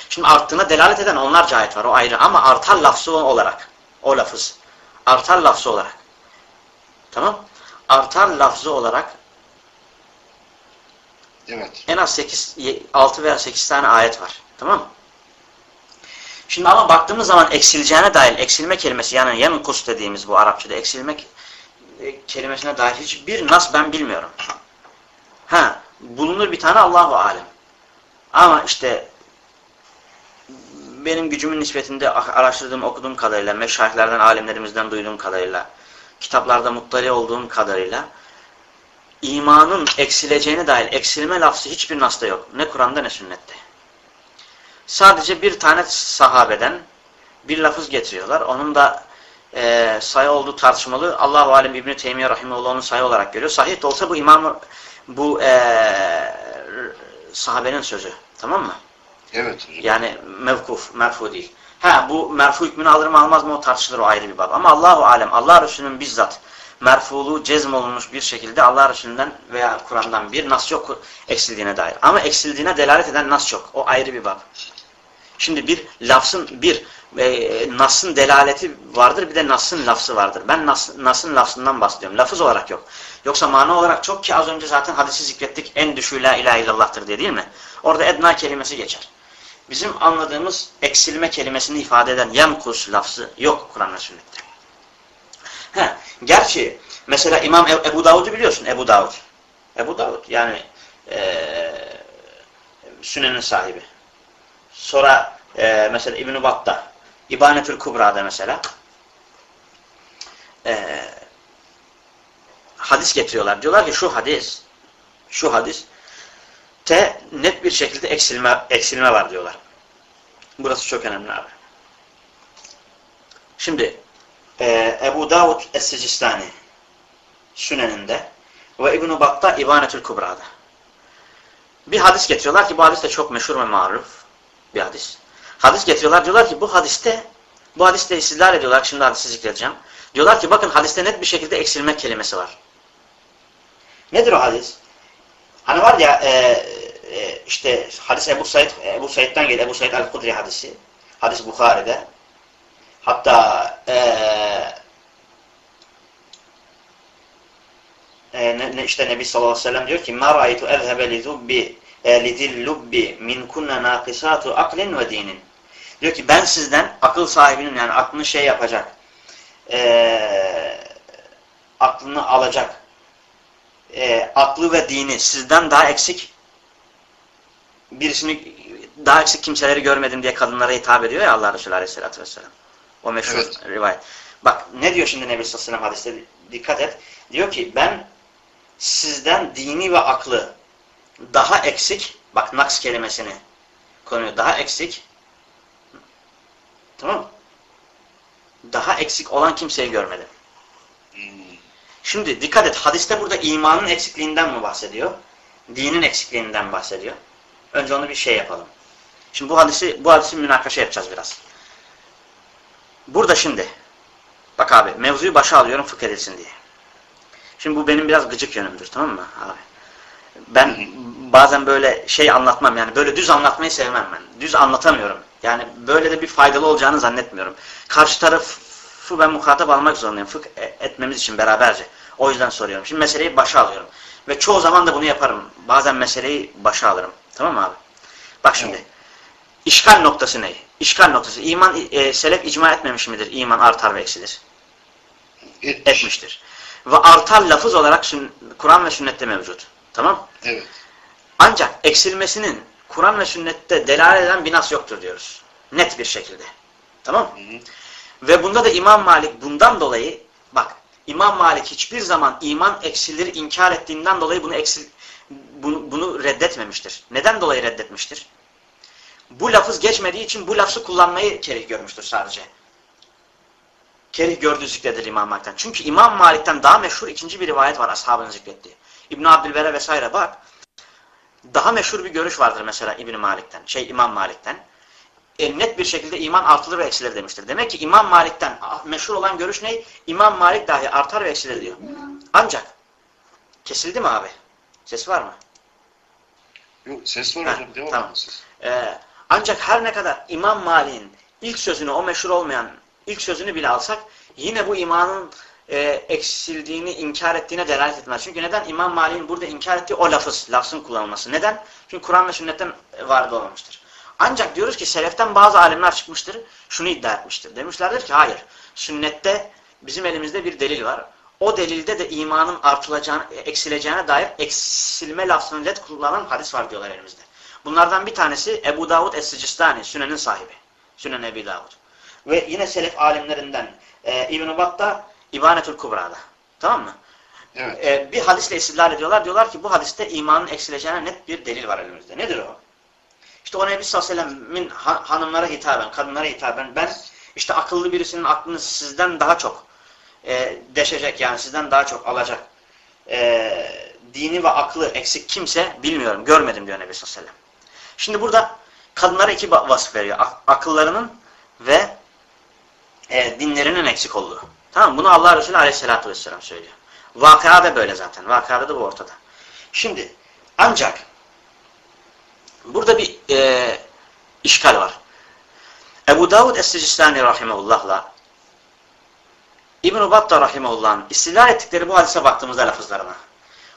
Şimdi arttığına delalet eden onlarca ayet var. O ayrı. Ama artar lafzı olarak. O lafız. Artar lafzı olarak. Tamam. Artar lafzı olarak Evet. en az 8, 6 veya 8 tane ayet var. Tamam Şimdi ama baktığımız zaman eksileceğine dair eksilme kelimesi yani yanın kus dediğimiz bu Arapçada eksilmek e, kelimesine dair hiçbir nas ben bilmiyorum. Ha, bulunur bir tane Allahu alem. Ama işte benim gücümün nispetinde araştırdığım, okuduğum kadarıyla, meşayihlerden, alimlerimizden duyduğum kadarıyla, kitaplarda muttali olduğum kadarıyla imanın eksileceğine dair eksilme lafzı hiçbir nasta yok. Ne Kur'an'da ne sünnette. Sadece bir tane sahabeden bir lafız getiriyorlar. Onun da e, sayı olduğu tartışmalı. Allahu Alem İbn-i Teymiye Rahimullah'ın sayı olarak görüyor. Sahih de olsa bu imam bu e, sahabenin sözü. Tamam mı? Evet hocam. Yani mevkuf, merfu değil. Ha bu merfu hükmünü alır mı almaz mı o tartışılır o ayrı bir bab. Ama Allahu alem Allah Resulü'nün bizzat merfuluğu cezm olunmuş bir şekilde Allah Resulü'nden veya Kur'an'dan bir nas yok eksildiğine dair. Ama eksildiğine delalet eden nas çok. O ayrı bir bab. Şimdi bir lafzın bir e, Nas'ın delaleti vardır bir de Nas'ın lafzı vardır. Ben Nas, Nas'ın lafzından bahsediyorum. Lafız olarak yok. Yoksa mana olarak çok ki az önce zaten hadisi zikrettik. En düşüğü la ilahe illallah'tır diye değil mi? Orada edna kelimesi geçer. Bizim anladığımız eksilme kelimesini ifade eden yankus lafzı yok Kur'an ve sünnette. He, gerçi mesela İmam e Ebu Davud'u biliyorsun Ebu Davud. Ebu Davud yani ee, Sünen'in sahibi. Sonra e, mesela İbn-i Battah, İbanetül Kubra'da mesela e, hadis getiriyorlar. Diyorlar ki şu hadis, şu hadis te net bir şekilde eksilme, eksilme var diyorlar. Burası çok önemli abi. Şimdi e, Ebu Davud Es-Sicistani Sünen'inde ve İbn-i Battah İbanetül Kubra'da bir hadis getiriyorlar ki bu hadis de çok meşhur ve maruf bir hadis. Hadis getiriyorlar diyorlar ki bu hadiste bu hadiste istidlal ediyorlar. Şimdi hadisi zikredeceğim. Diyorlar ki bakın hadiste net bir şekilde eksilme kelimesi var. Nedir o hadis? Hani var ya e, e, işte hadis Ebu Said Ebu Said'den geliyor. Ebu Said el-Kudri hadisi. Hadis Bukhari'de. Hatta e, e, ne, ne, işte Nebi sallallahu aleyhi ve sellem diyor ki مَا رَأَيْتُ اَذْهَبَ لِذُبِّ لِذِلْ لُبِّ مِنْ كُنَّ نَاقِسَاتُ اَقْلٍ وَد۪ينٍ Diyor ki ben sizden akıl sahibinin yani aklını şey yapacak e, aklını alacak e, aklı ve dini sizden daha eksik birisini daha eksik kimseleri görmedim diye kadınlara hitap ediyor ya Allah Resulü Aleyhisselatü Vesselam. O meşhur Evet. rivayet. Bak ne diyor şimdi Nebi Sallallahu Aleyhi hadiste dikkat et. Diyor ki ben sizden dini ve aklı daha eksik bak naks kelimesini konuyor. Daha eksik tamam? Daha eksik olan kimseyi görmedim. Hmm. Şimdi dikkat et. Hadiste burada imanın eksikliğinden mi bahsediyor? Dinin eksikliğinden bahsediyor. Önce onu bir şey yapalım. Şimdi bu hadisi bu hadisi münakaşa yapacağız biraz. Burada şimdi bak abi mevzuyu başa alıyorum fıkh edilsin diye. Şimdi bu benim biraz gıcık yönümdür tamam mı abi? Ben bazen böyle şey anlatmam yani böyle düz anlatmayı sevmem ben. Düz anlatamıyorum. Yani böyle de bir faydalı olacağını zannetmiyorum. Karşı tarafı ben muhatap almak zorundayım. Fıkh e- etmemiz için beraberce. O yüzden soruyorum. Şimdi meseleyi başa alıyorum. Ve çoğu zaman da bunu yaparım. Bazen meseleyi başa alırım. Tamam mı abi? Bak şimdi. Evet. İşgal noktası ne? İşgal noktası. İman, e, selef icma etmemiş midir? İman artar ve eksilir. Etmiş. Etmiştir. Ve artar lafız olarak Kur'an ve sünnette mevcut. Tamam Evet. Ancak eksilmesinin Kur'an ve sünnette delalet eden bir nas yoktur diyoruz. Net bir şekilde. Tamam mı? Ve bunda da İmam Malik bundan dolayı bak İmam Malik hiçbir zaman iman eksilir inkar ettiğinden dolayı bunu eksil bunu, bunu reddetmemiştir. Neden dolayı reddetmiştir? Bu lafız geçmediği için bu lafzı kullanmayı kerih görmüştür sadece. Kerih gördüğü zikredir İmam Malik'ten. Çünkü İmam Malik'ten daha meşhur ikinci bir rivayet var ashabın zikrettiği. İbn Abdülbere vesaire bak. Daha meşhur bir görüş vardır mesela İbn Malik'ten, şey İmam Malik'ten. E, net bir şekilde iman artılır ve eksilir demiştir. Demek ki İmam Malik'ten ah, meşhur olan görüş ne? İmam Malik dahi artar ve eksilir diyor. Ancak kesildi mi abi? Ses var mı? Yok ses var hocam. Devam tamam. Ee, ancak her ne kadar İmam Malik'in ilk sözünü o meşhur olmayan ilk sözünü bile alsak yine bu imanın e, eksildiğini inkar ettiğine delalet etmez. Çünkü neden? İmam Malik'in burada inkar ettiği o lafız, lafzın kullanılması. Neden? Çünkü Kur'an ve sünnetten vardı olmamıştır. Ancak diyoruz ki seleften bazı alimler çıkmıştır, şunu iddia etmiştir. Demişlerdir ki hayır, sünnette bizim elimizde bir delil var. O delilde de imanın artılacağını, eksileceğine dair eksilme lafzını red kullanan hadis var diyorlar elimizde. Bunlardan bir tanesi Ebu Davud Es-Sicistani, Sünen'in sahibi. Sünen Ebi Davud. Ve yine selef alimlerinden e, İbn-i Battah, İbanetül Kubra'da. Tamam mı? Evet. E, bir hadisle istidlal ediyorlar. Diyorlar ki bu hadiste imanın eksileceğine net bir delil var elimizde. Nedir o? İşte o Nebi sallallahu hanımlara hitaben, kadınlara hitaben ben işte akıllı birisinin aklını sizden daha çok e, deşecek yani sizden daha çok alacak e, dini ve aklı eksik kimse bilmiyorum, görmedim diyor Nebi sallallahu. Şimdi burada kadınlara iki vasıf veriyor. Ak- akıllarının ve e, dinlerinin eksik olduğu. Tamam? Bunu Allah Resulü aleyhissalatü vesselam söylüyor. Vakıa da böyle zaten. Vakıada da bu ortada. Şimdi ancak burada bir e, işgal var. Ebu Davud Es-Sicistani Rahimullah'la İbn-i Battah Rahimullah'ın istila ettikleri bu hadise baktığımızda lafızlarına.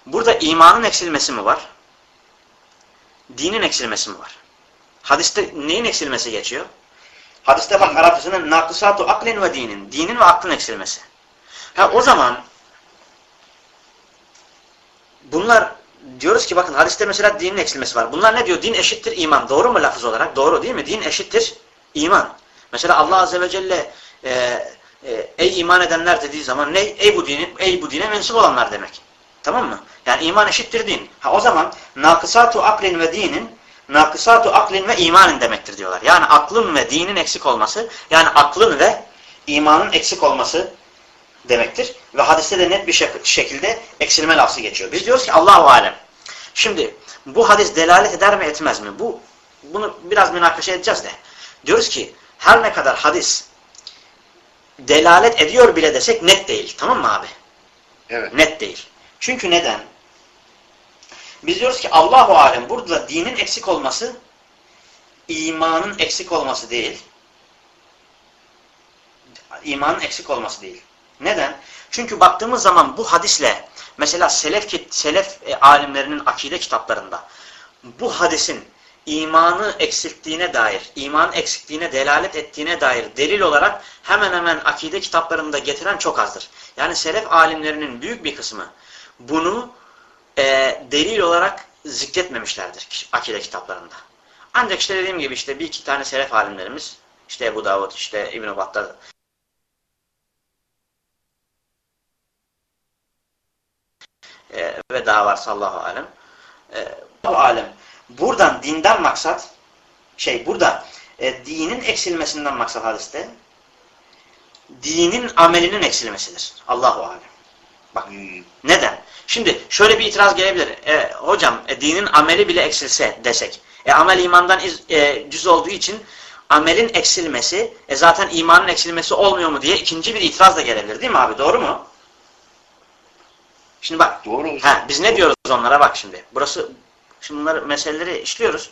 Burada imanın eksilmesi mi var? Dinin eksilmesi mi var? Hadiste neyin eksilmesi geçiyor? Hadiste bak Arapçasının nakısatu aklin ve dinin. Dinin ve aklın eksilmesi. Ha o zaman bunlar diyoruz ki bakın hadiste mesela dinin eksilmesi var. Bunlar ne diyor? Din eşittir iman. Doğru mu lafız olarak? Doğru değil mi? Din eşittir iman. Mesela Allah Azze ve Celle e, e, ey iman edenler dediği zaman ne? Ey bu dinin, ey bu dine mensup olanlar demek. Tamam mı? Yani iman eşittir din. Ha o zaman nakısatu aklin ve dinin nakısatu aklin ve imanın demektir diyorlar. Yani aklın ve dinin eksik olması, yani aklın ve imanın eksik olması demektir. Ve hadiste de net bir şekilde eksilme lafzı geçiyor. Biz diyoruz ki Allahu alem. Şimdi bu hadis delalet eder mi etmez mi? Bu bunu biraz münakaşa edeceğiz de. Diyoruz ki her ne kadar hadis delalet ediyor bile desek net değil. Tamam mı abi? Evet. Net değil. Çünkü neden? Biz diyoruz ki Allahu alem burada dinin eksik olması imanın eksik olması değil. İmanın eksik olması değil. Neden? Çünkü baktığımız zaman bu hadisle mesela selef, selef e, alimlerinin akide kitaplarında bu hadisin imanı eksilttiğine dair, imanın eksikliğine delalet ettiğine dair delil olarak hemen hemen akide kitaplarında getiren çok azdır. Yani selef alimlerinin büyük bir kısmı bunu e, delil olarak zikretmemişlerdir akide kitaplarında. Ancak işte dediğim gibi işte bir iki tane selef alimlerimiz, işte Ebu Davud, işte İbn-i Battal, e, ve daha var sallahu alem. E, bu alem. Buradan dinden maksat şey burada e, dinin eksilmesinden maksat hadiste dinin amelinin eksilmesidir. Allahu alem. Bak neden? Şimdi şöyle bir itiraz gelebilir. E, hocam e, dinin ameli bile eksilse desek. E, amel imandan iz, e, cüz olduğu için amelin eksilmesi e, zaten imanın eksilmesi olmuyor mu diye ikinci bir itiraz da gelebilir değil mi abi? Doğru mu? Şimdi bak. Doğru. Ha, biz ne diyoruz onlara bak şimdi. Burası şimdi bunları meseleleri işliyoruz.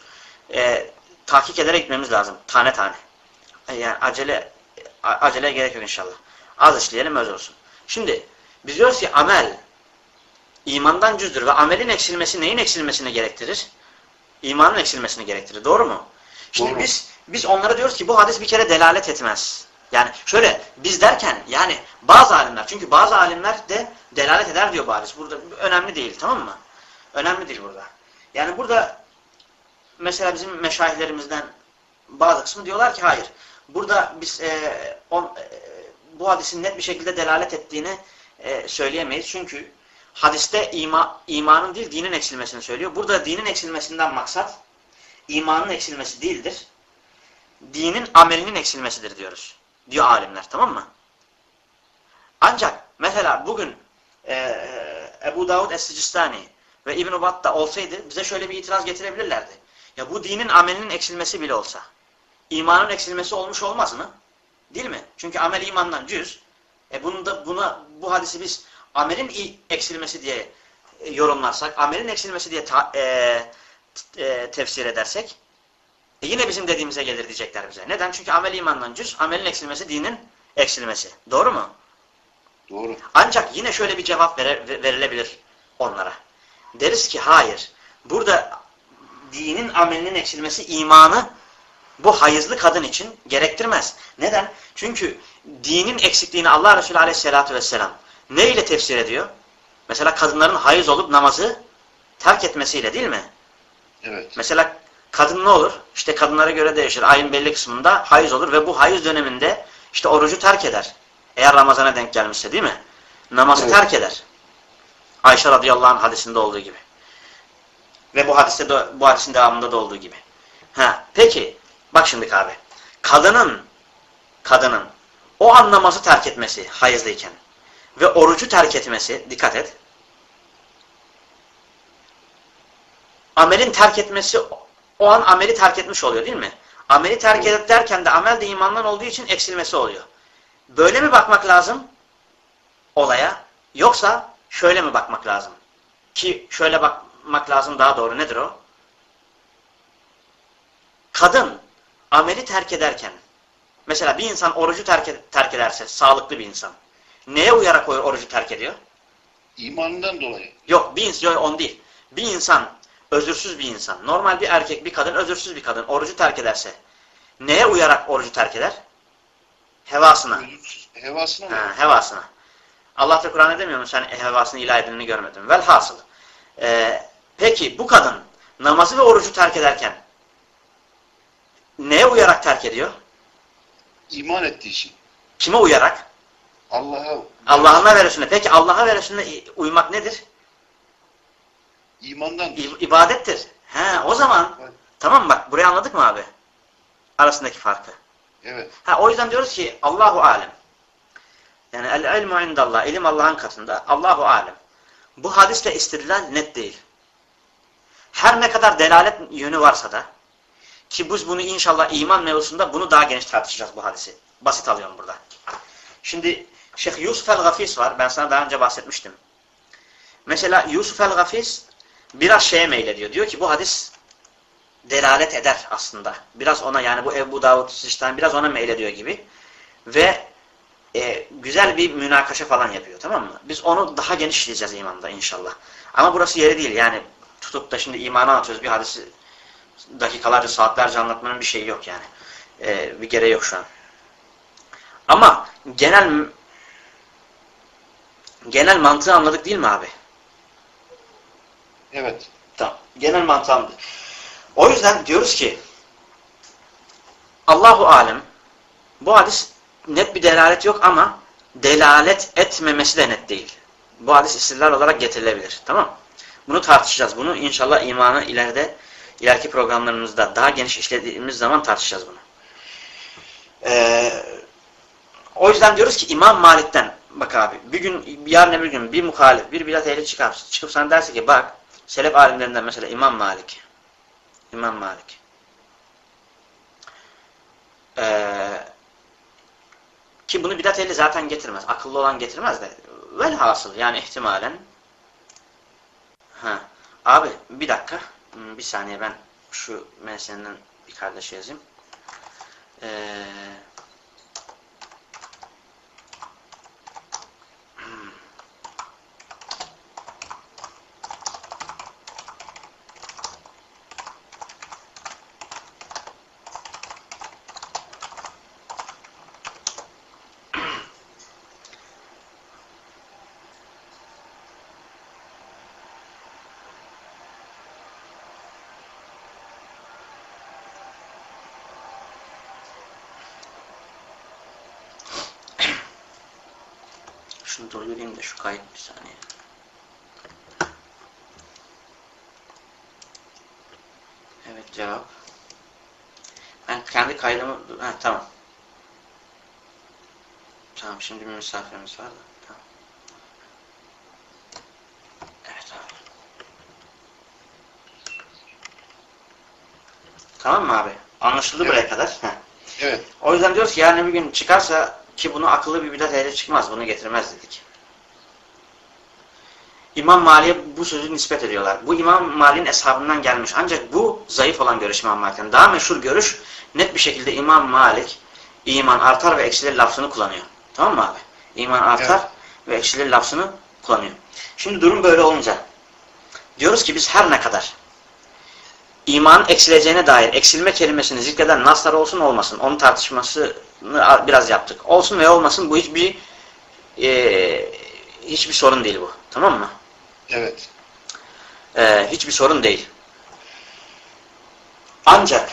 E, tahkik ederek gitmemiz lazım. Tane tane. E, Yani acele acele gerek yok inşallah. Az işleyelim öz olsun. Şimdi biz diyoruz ki amel imandan cüzdür ve amelin eksilmesi neyin eksilmesini gerektirir? İmanın eksilmesini gerektirir. Doğru mu? Şimdi Doğru. biz biz onlara diyoruz ki bu hadis bir kere delalet etmez. Yani şöyle biz derken yani bazı alimler çünkü bazı alimler de delalet eder diyor hadis. Burada önemli değil tamam mı? Önemli değil burada. Yani burada mesela bizim meşayihlerimizden bazı kısmı diyorlar ki hayır. Burada biz e, on, e, bu hadisin net bir şekilde delalet ettiğini e, söyleyemeyiz. Çünkü hadiste ima, imanın değil dinin eksilmesini söylüyor. Burada dinin eksilmesinden maksat imanın eksilmesi değildir. Dinin amelinin eksilmesidir diyoruz. Diyor alimler tamam mı? Ancak mesela bugün e, Ebu Davud Es-Sicistani ve İbn-i Battah olsaydı bize şöyle bir itiraz getirebilirlerdi. Ya bu dinin amelinin eksilmesi bile olsa imanın eksilmesi olmuş olmaz mı? Değil mi? Çünkü amel imandan cüz. E bunu da buna bu hadisi biz amelin eksilmesi diye e, yorumlarsak, amelin eksilmesi diye ta- e, e, tefsir edersek e yine bizim dediğimize gelir diyecekler bize. Neden? Çünkü amel imandan cüz, amelin eksilmesi dinin eksilmesi. Doğru mu? Doğru. Ancak yine şöyle bir cevap verilebilir onlara. Deriz ki hayır. Burada dinin amelinin eksilmesi imanı bu hayızlı kadın için gerektirmez. Neden? Çünkü dinin eksikliğini Allah Resulü Aleyhisselatü Vesselam ne ile tefsir ediyor? Mesela kadınların hayız olup namazı terk etmesiyle değil mi? Evet. Mesela kadın ne olur? İşte kadınlara göre değişir. Ayın belli kısmında hayız olur ve bu hayız döneminde işte orucu terk eder. Eğer Ramazan'a denk gelmişse değil mi? Namazı Evet. terk eder. Ayşe radıyallahu anh hadisinde olduğu gibi. Ve bu hadiste de, bu hadisin devamında da olduğu gibi. Ha, peki bak şimdi abi. Kadının kadının o an namazı terk etmesi hayızlıyken ve orucu terk etmesi dikkat et. amelin terk etmesi o an ameli terk etmiş oluyor değil mi? Ameli terk edip derken de amel de imandan olduğu için eksilmesi oluyor. Böyle mi bakmak lazım olaya? Yoksa şöyle mi bakmak lazım? Ki şöyle bakmak lazım daha doğru. Nedir o? Kadın ameli terk ederken Mesela bir insan orucu terk, terk ederse, sağlıklı bir insan. Neye uyarak orucu terk ediyor? İmanından dolayı. Yok, bir insan, yok, on değil. Bir insan, özürsüz bir insan, normal bir erkek, bir kadın, özürsüz bir kadın orucu terk ederse, neye uyarak orucu terk eder? Hevasına. Hevasına mı? Ha, hevasına. Allah da Kur'an edemiyor mu sen hevasını ilah edilini görmedin. Velhasıl. Ee, peki bu kadın namazı ve orucu terk ederken neye uyarak terk ediyor? İman ettiği için. Kime uyarak? Allah'a Allah'ına ve Resulüne. Peki Allah'a ve Resulüne uymak nedir? imandan ibadettir. He, o zaman Evet. tamam bak burayı anladık mı abi? Arasındaki farkı. Evet. Ha, o yüzden diyoruz ki Allahu alem. Yani el ilmu indallah. ilim Allah'ın katında. Allahu alem. Bu hadisle istidlal net değil. Her ne kadar delalet yönü varsa da ki biz bunu inşallah iman mevzusunda bunu daha geniş tartışacağız bu hadisi. Basit alıyorum burada. Şimdi Şeyh Yusuf el-Gafis var. Ben sana daha önce bahsetmiştim. Mesela Yusuf el-Gafis biraz şeye meylediyor. Diyor ki bu hadis delalet eder aslında. Biraz ona yani bu Ebu Davud Sistani biraz ona meylediyor gibi. Ve e, güzel bir münakaşa falan yapıyor tamam mı? Biz onu daha geniş işleyeceğiz imanda inşallah. Ama burası yeri değil yani tutup da şimdi imanı anlatıyoruz bir hadisi dakikalarca saatlerce anlatmanın bir şeyi yok yani. E, bir gereği yok şu an. Ama genel genel mantığı anladık değil mi abi? Evet. Tamam. Genel mantığı anladık. O yüzden diyoruz ki Allahu alem bu hadis net bir delalet yok ama delalet etmemesi de net değil. Bu hadis istidlal olarak getirilebilir. Tamam Bunu tartışacağız. Bunu inşallah imanı ileride ileriki programlarımızda daha geniş işlediğimiz zaman tartışacağız bunu. Ee, o yüzden diyoruz ki İmam Malik'ten bak abi bir gün yarın bir gün bir muhalif bir bidat ehli çıkar, çıkıp sana derse ki bak selef alimlerinden mesela İmam Malik İmam Malik ee, ki bunu bidat ehli zaten getirmez. Akıllı olan getirmez de velhasıl yani ihtimalen ha. Abi bir dakika Hmm, bir saniye ben şu meseleden bir kardeş yazayım. Eee Şunu durdurayım da şu kayıt bir saniye. Evet cevap. Ben kendi kaydımı... Ha, tamam. Tamam şimdi bir misafirimiz var da. Tamam. Evet abi. Tamam mı abi? Anlaşıldı Evet. buraya kadar. Heh. Evet. O yüzden diyoruz ki yarın bir gün çıkarsa ki bunu akıllı bir bidat ehli çıkmaz. Bunu getirmez dedik. İmam Mali'ye bu sözü nispet ediyorlar. Bu İmam Mali'nin eshabından gelmiş. Ancak bu zayıf olan görüş İmam Malik'ten. Daha meşhur görüş net bir şekilde İmam Malik iman artar ve eksilir lafzını kullanıyor. Tamam mı abi? İman artar Evet. ve eksilir lafzını kullanıyor. Şimdi durum böyle olunca diyoruz ki biz her ne kadar imanın eksileceğine dair eksilme kelimesini zikreden naslar olsun olmasın onun tartışmasını biraz yaptık. Olsun veya olmasın bu hiçbir e, hiçbir sorun değil bu. Tamam mı? Evet. E, hiçbir sorun değil. Ancak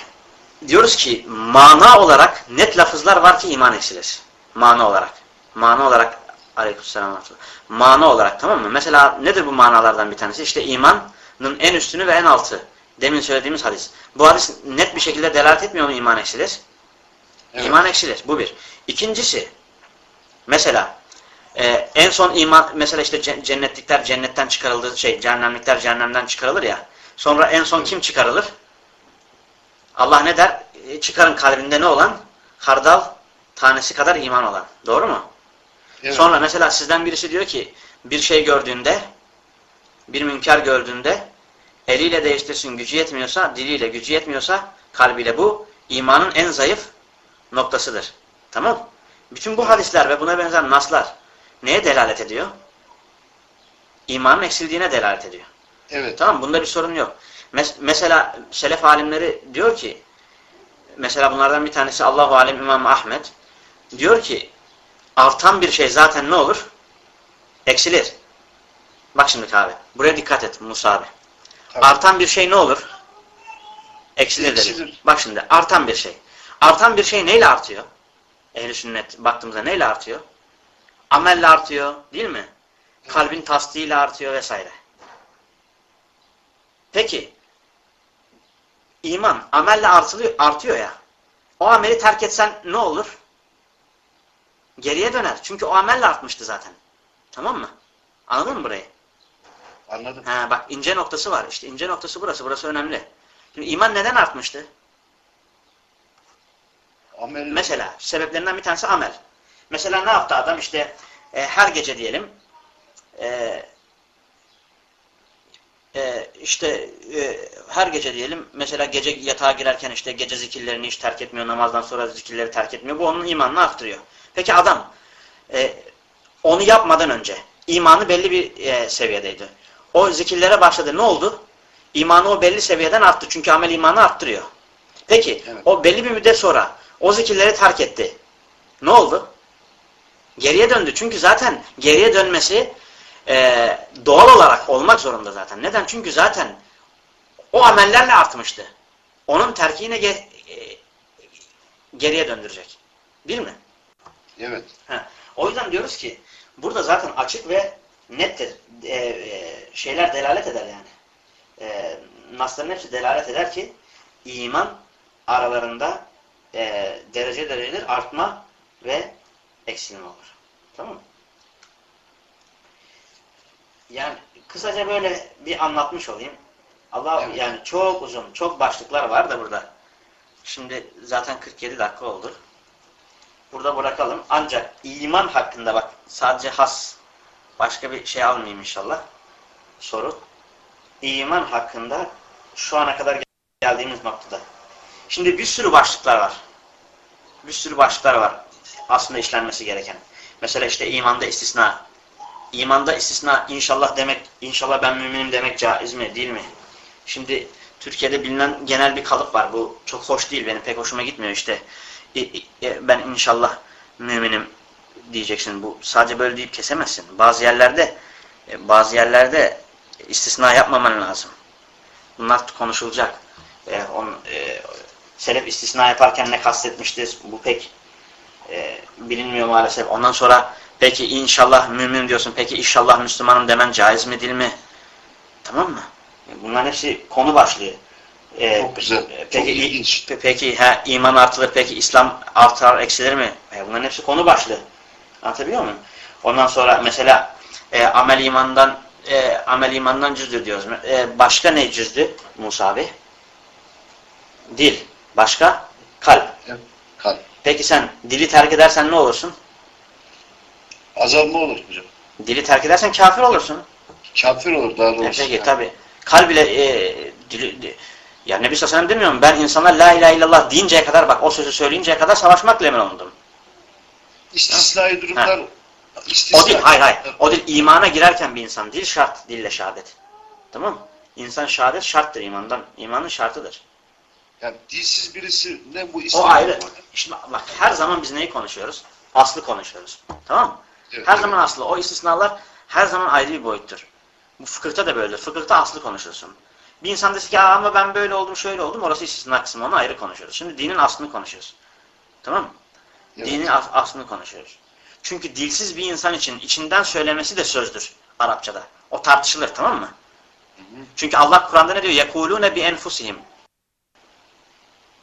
diyoruz ki mana olarak net lafızlar var ki iman eksilir. Mana olarak. Mana olarak aleykümselam. Mana olarak tamam mı? Mesela nedir bu manalardan bir tanesi? İşte imanın en üstünü ve en altı. Demin söylediğimiz hadis. Bu hadis net bir şekilde delalet etmiyor mu iman eksilir? Evet. İman eksilir. Bu bir. İkincisi mesela e, en son iman mesela işte ce- cennetlikler cennetten çıkarıldı şey cehennemlikler cehennemden çıkarılır ya. Sonra en son kim çıkarılır? Allah ne der? E, çıkarın kalbinde ne olan? Hardal tanesi kadar iman olan. Doğru mu? Evet. Sonra mesela sizden birisi diyor ki bir şey gördüğünde bir münker gördüğünde eliyle değiştirsin gücü yetmiyorsa diliyle gücü yetmiyorsa kalbiyle bu imanın en zayıf noktasıdır. Tamam. Bütün bu hadisler ve buna benzer naslar neye delalet ediyor? İmanın eksildiğine delalet ediyor. Evet. Tamam bunda bir sorun yok. Mes mesela selef alimleri diyor ki mesela bunlardan bir tanesi Allahu alem İmam Ahmet diyor ki artan bir şey zaten ne olur? Eksilir. Bak şimdi abi. Buraya dikkat et Musa abi. Tabii. Artan bir şey ne olur? Eksilir dedi. Bak şimdi artan bir şey. Artan bir şey neyle artıyor? Ehli sünnet baktığımızda neyle artıyor? Amelle artıyor değil mi? Kalbin tasdiğiyle artıyor vesaire. Peki iman amelle artılıyor, artıyor ya. O ameli terk etsen ne olur? Geriye döner. Çünkü o amelle artmıştı zaten. Tamam mı? Anladın mı burayı? Anladım. Ha bak ince noktası var. İşte ince noktası burası. Burası önemli. Şimdi iman neden artmıştı? Amel Mesela sebeplerinden bir tanesi amel. Mesela ne yaptı adam? İşte e, her gece diyelim e, e, işte e, her gece diyelim mesela gece yatağa girerken işte gece zikirlerini hiç terk etmiyor. Namazdan sonra zikirleri terk etmiyor. Bu onun imanını arttırıyor. Peki adam e, onu yapmadan önce imanı belli bir e, seviyedeydi. O zikirlere başladı. Ne oldu? İmanı o belli seviyeden arttı. Çünkü amel imanı arttırıyor. Peki Evet. o belli bir müddet sonra o zikirleri terk etti. Ne oldu? Geriye döndü. Çünkü zaten geriye dönmesi e, doğal olarak olmak zorunda zaten. Neden? Çünkü zaten o amellerle artmıştı. Onun terki yine ge- e, geriye döndürecek. Değil mi? Evet. Ha. O yüzden diyoruz ki burada zaten açık ve nettir. E, e, şeyler delalet eder yani. E, nasların hepsi delalet eder ki iman aralarında e, derece derecedir artma ve eksilme olur. Tamam mı? Yani kısaca böyle bir anlatmış olayım. Allah Evet. yani çok uzun, çok başlıklar var da burada. Şimdi zaten 47 dakika oldu. Burada bırakalım. Ancak iman hakkında bak sadece has başka bir şey almayayım inşallah. Soru. İman hakkında şu ana kadar geldiğimiz noktada. Şimdi bir sürü başlıklar var. Bir sürü başlıklar var aslında işlenmesi gereken. Mesela işte imanda istisna. İmanda istisna inşallah demek, inşallah ben müminim demek caiz mi değil mi? Şimdi Türkiye'de bilinen genel bir kalıp var. Bu çok hoş değil. Benim pek hoşuma gitmiyor işte. E, Ben inşallah müminim diyeceksin. Bu sadece böyle deyip kesemezsin. Bazı yerlerde e, bazı yerlerde istisna yapmaman lazım. Bunlar konuşulacak. E, on, e, Selef istisna yaparken ne kastetmiştir? Bu pek e, bilinmiyor maalesef. Ondan sonra peki inşallah mümin diyorsun. Peki inşallah Müslümanım demen caiz mi değil mi? Tamam mı? E, Bunların hepsi konu başlığı. E, Çok güzel. e, Çok Peki, ilginç. peki ha, iman artılır. Peki İslam artar eksilir mi? E, bunların hepsi konu başlığı. Anlatabiliyor muyum? Ondan sonra mesela e, amel imandan e, amel imandan cüzdür diyoruz. E, başka ne cüzdü Musa abi? Dil. Başka? Kalp. Evet. Kalp. Peki sen dili terk edersen ne olursun? Azalma olur hocam. Dili terk edersen kafir olursun. Kafir olur daha E, doğrusu. peki tabi. Kalb ile e, dili, di- ya Nebi Sallallahu aleyhi ve sellem demiyor mu? Ben insana la ilahe illallah deyinceye kadar bak o sözü söyleyinceye kadar savaşmakla emin olundum. İstisnai durumlar O istisna. dil, hayır hayır. O dil imana girerken bir insan. Dil şart. Dille şehadet. Tamam mı? İnsan şehadet şarttır imandan. İmanın şartıdır. Yani dilsiz birisi ne bu O İslam ayrı. olmalı. Şimdi bak her zaman biz neyi konuşuyoruz? Aslı konuşuyoruz. Tamam mı? Evet, Her evet. zaman aslı. O istisnalar her zaman ayrı bir boyuttur. Bu fıkıhta da böyledir. Fıkıhta aslı konuşursun. Bir insan desin ki ama ben böyle oldum şöyle oldum orası istisna kısmı onu ayrı konuşuyoruz. Şimdi dinin aslını konuşuyoruz. Tamam mı? Evet. Dinin as- aslını konuşuyoruz. Çünkü dilsiz bir insan için içinden söylemesi de sözdür Arapçada. O tartışılır tamam mı? Çünkü Allah Kur'an'da ne diyor? يَكُولُونَ بِاَنْفُسِهِمْ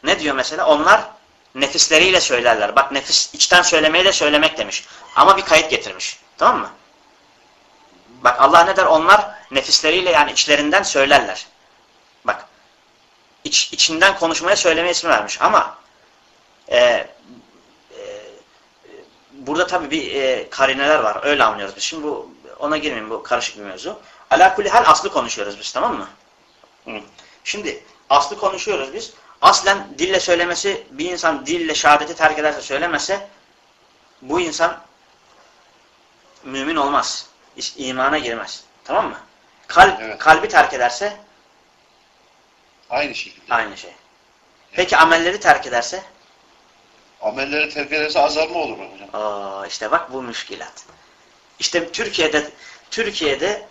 Ne diyor mesela? Onlar nefisleriyle söylerler. Bak nefis içten söylemeyi de söylemek demiş. Ama bir kayıt getirmiş. Tamam mı? Bak Allah ne der? Onlar nefisleriyle yani içlerinden söylerler. Bak iç, içinden konuşmaya söyleme ismi vermiş. Ama e, e, burada tabii bir e, karineler var. Öyle anlıyoruz biz. Şimdi bu ona girmeyeyim. Bu karışık bir mevzu. Ala kulli hal aslı konuşuyoruz biz tamam mı? Hı. Şimdi aslı konuşuyoruz biz. aslen dille söylemesi bir insan dille şehadeti terk ederse söylemese bu insan mümin olmaz. İmana girmez. Tamam mı? Kalp, Evet. Kalbi terk ederse Aynı şekilde. aynı şey. Peki amelleri terk ederse? Amelleri terk ederse azalma olur hocam. Aa, işte bak bu müşkilat. İşte Türkiye'de Türkiye'de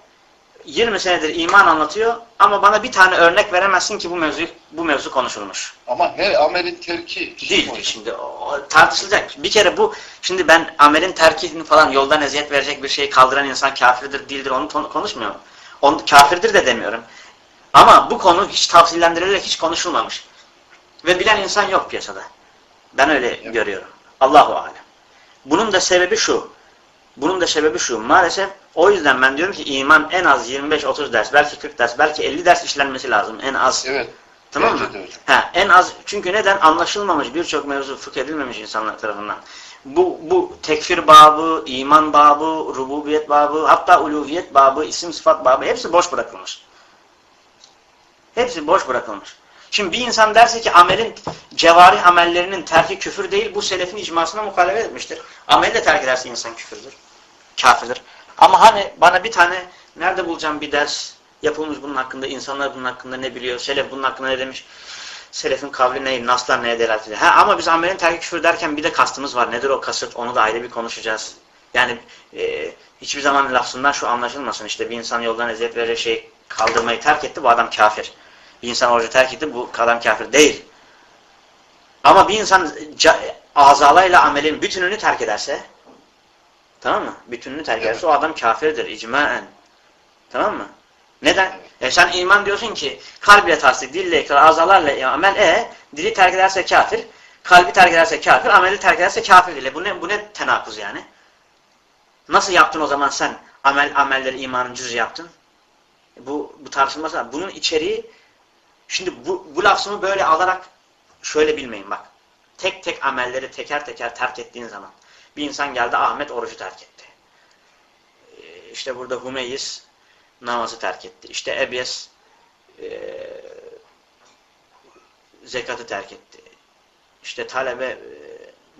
20 senedir iman anlatıyor ama bana bir tane örnek veremezsin ki bu mevzu bu mevzu konuşulmuş. Ama her amelin terki Değil hocam. şimdi o, tartışılacak. Bir kere bu şimdi ben amelin terkini falan yoldan eziyet verecek bir şeyi kaldıran insan kafirdir değildir onu konuşmuyorum. Onu kafirdir de demiyorum. Ama bu konu hiç tavsiyelendirilerek hiç konuşulmamış. Ve bilen insan yok piyasada. Ben öyle Evet. görüyorum. Allahu alem. Bunun da sebebi şu. Bunun da sebebi şu. Maalesef o yüzden ben diyorum ki iman en az 25-30 ders, belki 40 ders, belki 50 ders işlenmesi lazım. En az. Evet. Tamam mı? hocam. Ha, en az çünkü neden anlaşılmamış birçok mevzu fıkh edilmemiş insanlar tarafından. Bu bu tekfir babı, iman babı, rububiyet babı, hatta uluviyet babı, isim sıfat babı hepsi boş bırakılmış. Hepsi boş bırakılmış. Şimdi bir insan derse ki amelin cevarih amellerinin terki küfür değil, bu selefin icmasına muhalefet etmiştir. Ameli de terk ederse insan küfürdür. Kafirdir. Ama hani bana bir tane nerede bulacağım bir ders yapılmış bunun hakkında, insanlar bunun hakkında ne biliyor, selef bunun hakkında ne demiş, selefin kavli ne, naslar neye delalet ediyor. Ha, ama biz amelin terki küfür derken bir de kastımız var. Nedir o kasıt? Onu da ayrı bir konuşacağız. Yani e, hiçbir zaman lafzından şu anlaşılmasın. İşte bir insan yoldan eziyet verecek şey kaldırmayı terk etti, bu adam kafir. Bir insan orucu terk etti, bu adam kafir değil. Ama bir insan azalayla amelin bütününü terk ederse, tamam mı? Bütününü terk ederse o adam kafirdir icmaen. Tamam mı? Neden? E sen iman diyorsun ki kalple tasdik, dille ikrar, azalarla amel e dili terk ederse kafir, kalbi terk ederse kafir, ameli terk ederse kafir dile. Bu ne bu ne tenakuz yani? Nasıl yaptın o zaman sen amel amelleri imanın cüzü yaptın? Bu bu tartışılmaz. Bunun içeriği şimdi bu bu lafzımı böyle alarak şöyle bilmeyin bak. Tek tek amelleri teker teker terk ettiğin zaman bir insan geldi Ahmet orucu terk etti. E, İşte burada Hümeyis namazı terk etti. İşte Ebyes e, zekatı terk etti. İşte talebe e,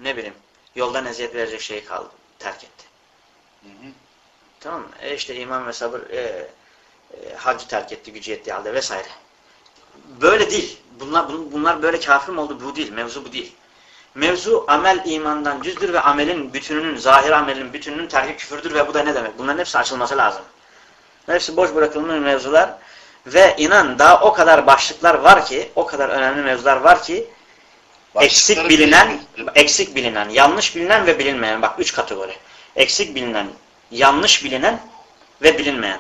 ne bileyim yoldan eziyet verecek şeyi kaldı, terk etti. Hı hı. Tamam mı? E işte iman ve sabır e, e, haccı terk etti, gücü yettiği halde vesaire. Böyle değil. Bunlar, bun- bunlar böyle kafir mi oldu? Bu değil. Mevzu bu değil. Mevzu amel imandan cüzdür ve amelin bütününün, zahir amelin bütününün terki küfürdür ve bu da ne demek? Bunların hepsi açılması lazım. Hepsi boş bırakılmış mevzular ve inan daha o kadar başlıklar var ki, o kadar önemli mevzular var ki eksik bilinen, bilin. eksik bilinen, yanlış bilinen ve bilinmeyen. Bak üç kategori. Eksik bilinen, yanlış bilinen ve bilinmeyen.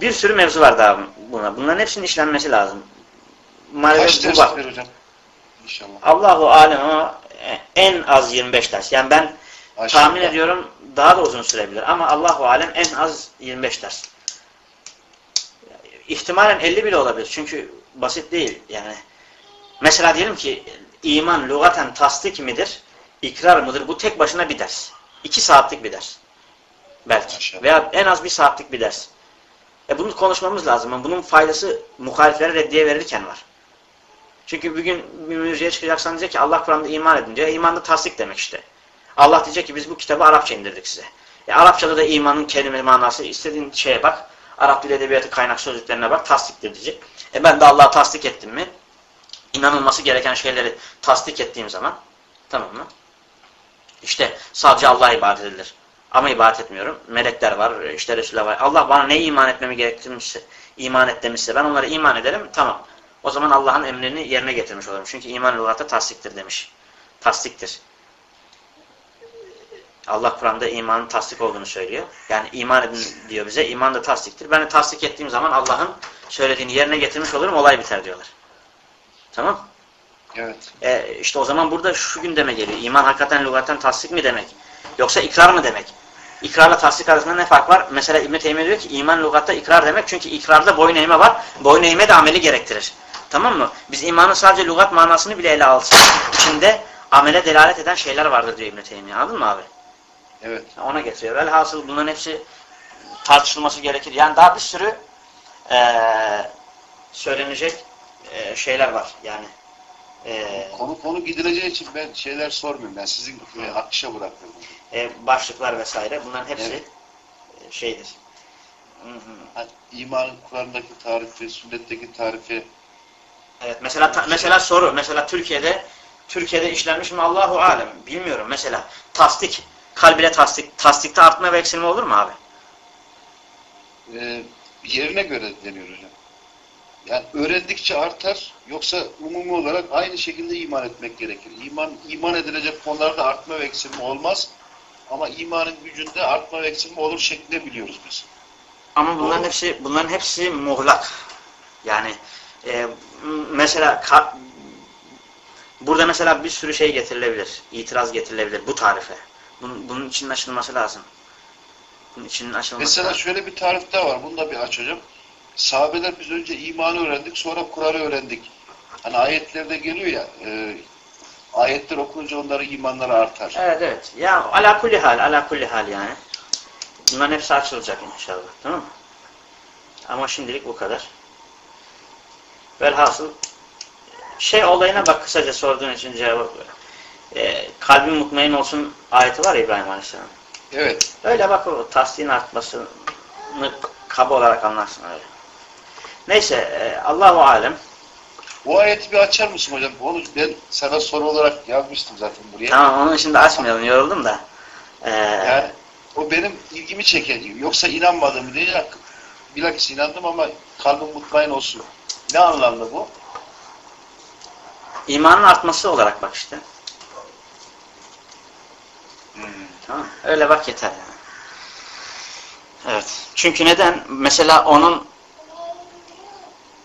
Bir sürü mevzu var daha buna. Bunların hepsinin işlenmesi lazım. Kaç Maalesef bu ver hocam? İnşallah. Allahu alem ama en az 25 ders. Yani ben Maşallah. tahmin ediyorum daha da uzun sürebilir ama Allahu alem en az 25 ders. İhtimalen 50 bile olabilir. Çünkü basit değil yani. Mesela diyelim ki iman lügaten tasdik midir? ikrar mıdır? Bu tek başına bir ders. 2 saatlik bir ders. Belki. Maşallah. Veya en az bir saatlik bir ders. E bunu konuşmamız lazım. Yani Bunun faydası muhaliflere reddiye verirken var. Çünkü bugün bir mürciye çıkacaksan diyecek ki Allah Kur'an'da iman edin diyor. İman da tasdik demek işte. Allah diyecek ki biz bu kitabı Arapça indirdik size. E, Arapçada da imanın kelime manası istediğin şeye bak. Arap dil edebiyatı kaynak sözlüklerine bak. Tasdiktir diyecek. E ben de Allah'a tasdik ettim mi? İnanılması gereken şeyleri tasdik ettiğim zaman tamam mı? İşte sadece Allah'a ibadet edilir. Ama ibadet etmiyorum. Melekler var, işte Resulullah var. Allah bana ne iman etmemi gerektirmişse, iman et demişse ben onlara iman ederim. Tamam. O zaman Allah'ın emrini yerine getirmiş olurum. Çünkü iman lügatta tasdiktir demiş. Tasdiktir. Allah Kur'an'da imanın tasdik olduğunu söylüyor. Yani iman edin diyor bize. İman da tasdiktir. Ben de tasdik ettiğim zaman Allah'ın söylediğini yerine getirmiş olurum. Olay biter diyorlar. Tamam. Evet. E, işte o zaman burada şu gündeme geliyor. İman hakikaten lügatten tasdik mi demek? Yoksa ikrar mı demek? İkrarla tasdik arasında ne fark var? Mesela İbn-i Teymiye diyor ki iman lügatta ikrar demek. Çünkü ikrarda boyun eğme var. Boyun eğme de ameli gerektirir. Tamam mı? Biz imanın sadece lügat manasını bile ele alsak içinde amele delalet eden şeyler vardır diyor İbn-i Teymiye. Anladın mı abi? Evet. Ona getiriyor. Velhasıl bunların hepsi tartışılması gerekir. Yani daha bir sürü eee, söylenecek e, şeyler var yani. E, Konu konu gidileceği için ben şeyler sormuyorum. Ben sizin e, akışa bırakıyorum. E, başlıklar vesaire bunların hepsi Evet. e, şeydir. Hı hı. İmanın Kur'an'daki tarifi, sünnetteki tarifi Evet mesela ta- mesela soru mesela Türkiye'de Türkiye'de işlenmiş mi Allahu alem bilmiyorum mesela tasdik kalb ile tasdik tasdikte artma ve eksilme olur mu abi? e, yerine göre deniyor hocam. Yani öğrendikçe artar yoksa umumi olarak aynı şekilde iman etmek gerekir. İman iman edilecek konularda artma ve eksilme olmaz. Ama imanın gücünde artma ve eksilme olur şeklinde biliyoruz biz. Ama bunların Doğru. hepsi bunların hepsi muğlak. Yani e, mesela ka- burada mesela bir sürü şey getirilebilir. itiraz getirilebilir bu tarife. Bunun, bunun içinin açılması lazım. Bunun içinin açılması Mesela lazım. şöyle bir tarif daha var. Bunu da bir aç hocam. Sahabeler biz önce imanı öğrendik sonra Kur'an'ı öğrendik. Hani ayetlerde geliyor ya e, ayetler okununca onların imanları artar. Evet evet. Ya ala kulli hal, ala kulli hal yani. Bunların hepsi açılacak inşallah. Tamam mı? Ama şimdilik bu kadar. Velhasıl şey olayına bak kısaca sorduğun için cevap ver. Ee, kalbin mutmain olsun ayeti var ya İbrahim Aleyhisselam. Evet. Öyle bak o tasdiğin artmasını kaba olarak anlarsın öyle. Neyse e, Allahu alem. Bu ayeti bir açar mısın hocam? Onu ben sana soru olarak yazmıştım zaten buraya. Tamam onun şimdi açmayalım yoruldum da. Ee, Yani o benim ilgimi çeken. Yoksa inanmadım diye bilakis inandım ama kalbim mutmain olsun. Ne anlamda bu? imanın artması olarak bak işte. Hmm. Tamam. Öyle bak yeter yani. Evet. Çünkü neden? Mesela onun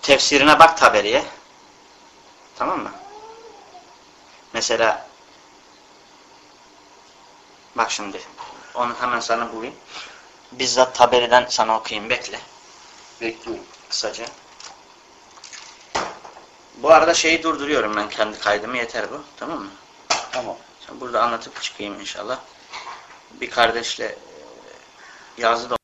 tefsirine bak Taberi'ye. Tamam mı? Mesela bak şimdi onu hemen sana bulayım. Bizzat Taberi'den sana okuyayım. Bekle. Bekliyorum. Kısaca. Bu arada şeyi durduruyorum ben kendi kaydımı. Yeter bu. Tamam mı? Tamam. Şimdi burada anlatıp çıkayım inşallah. Bir kardeşle e, yazdı da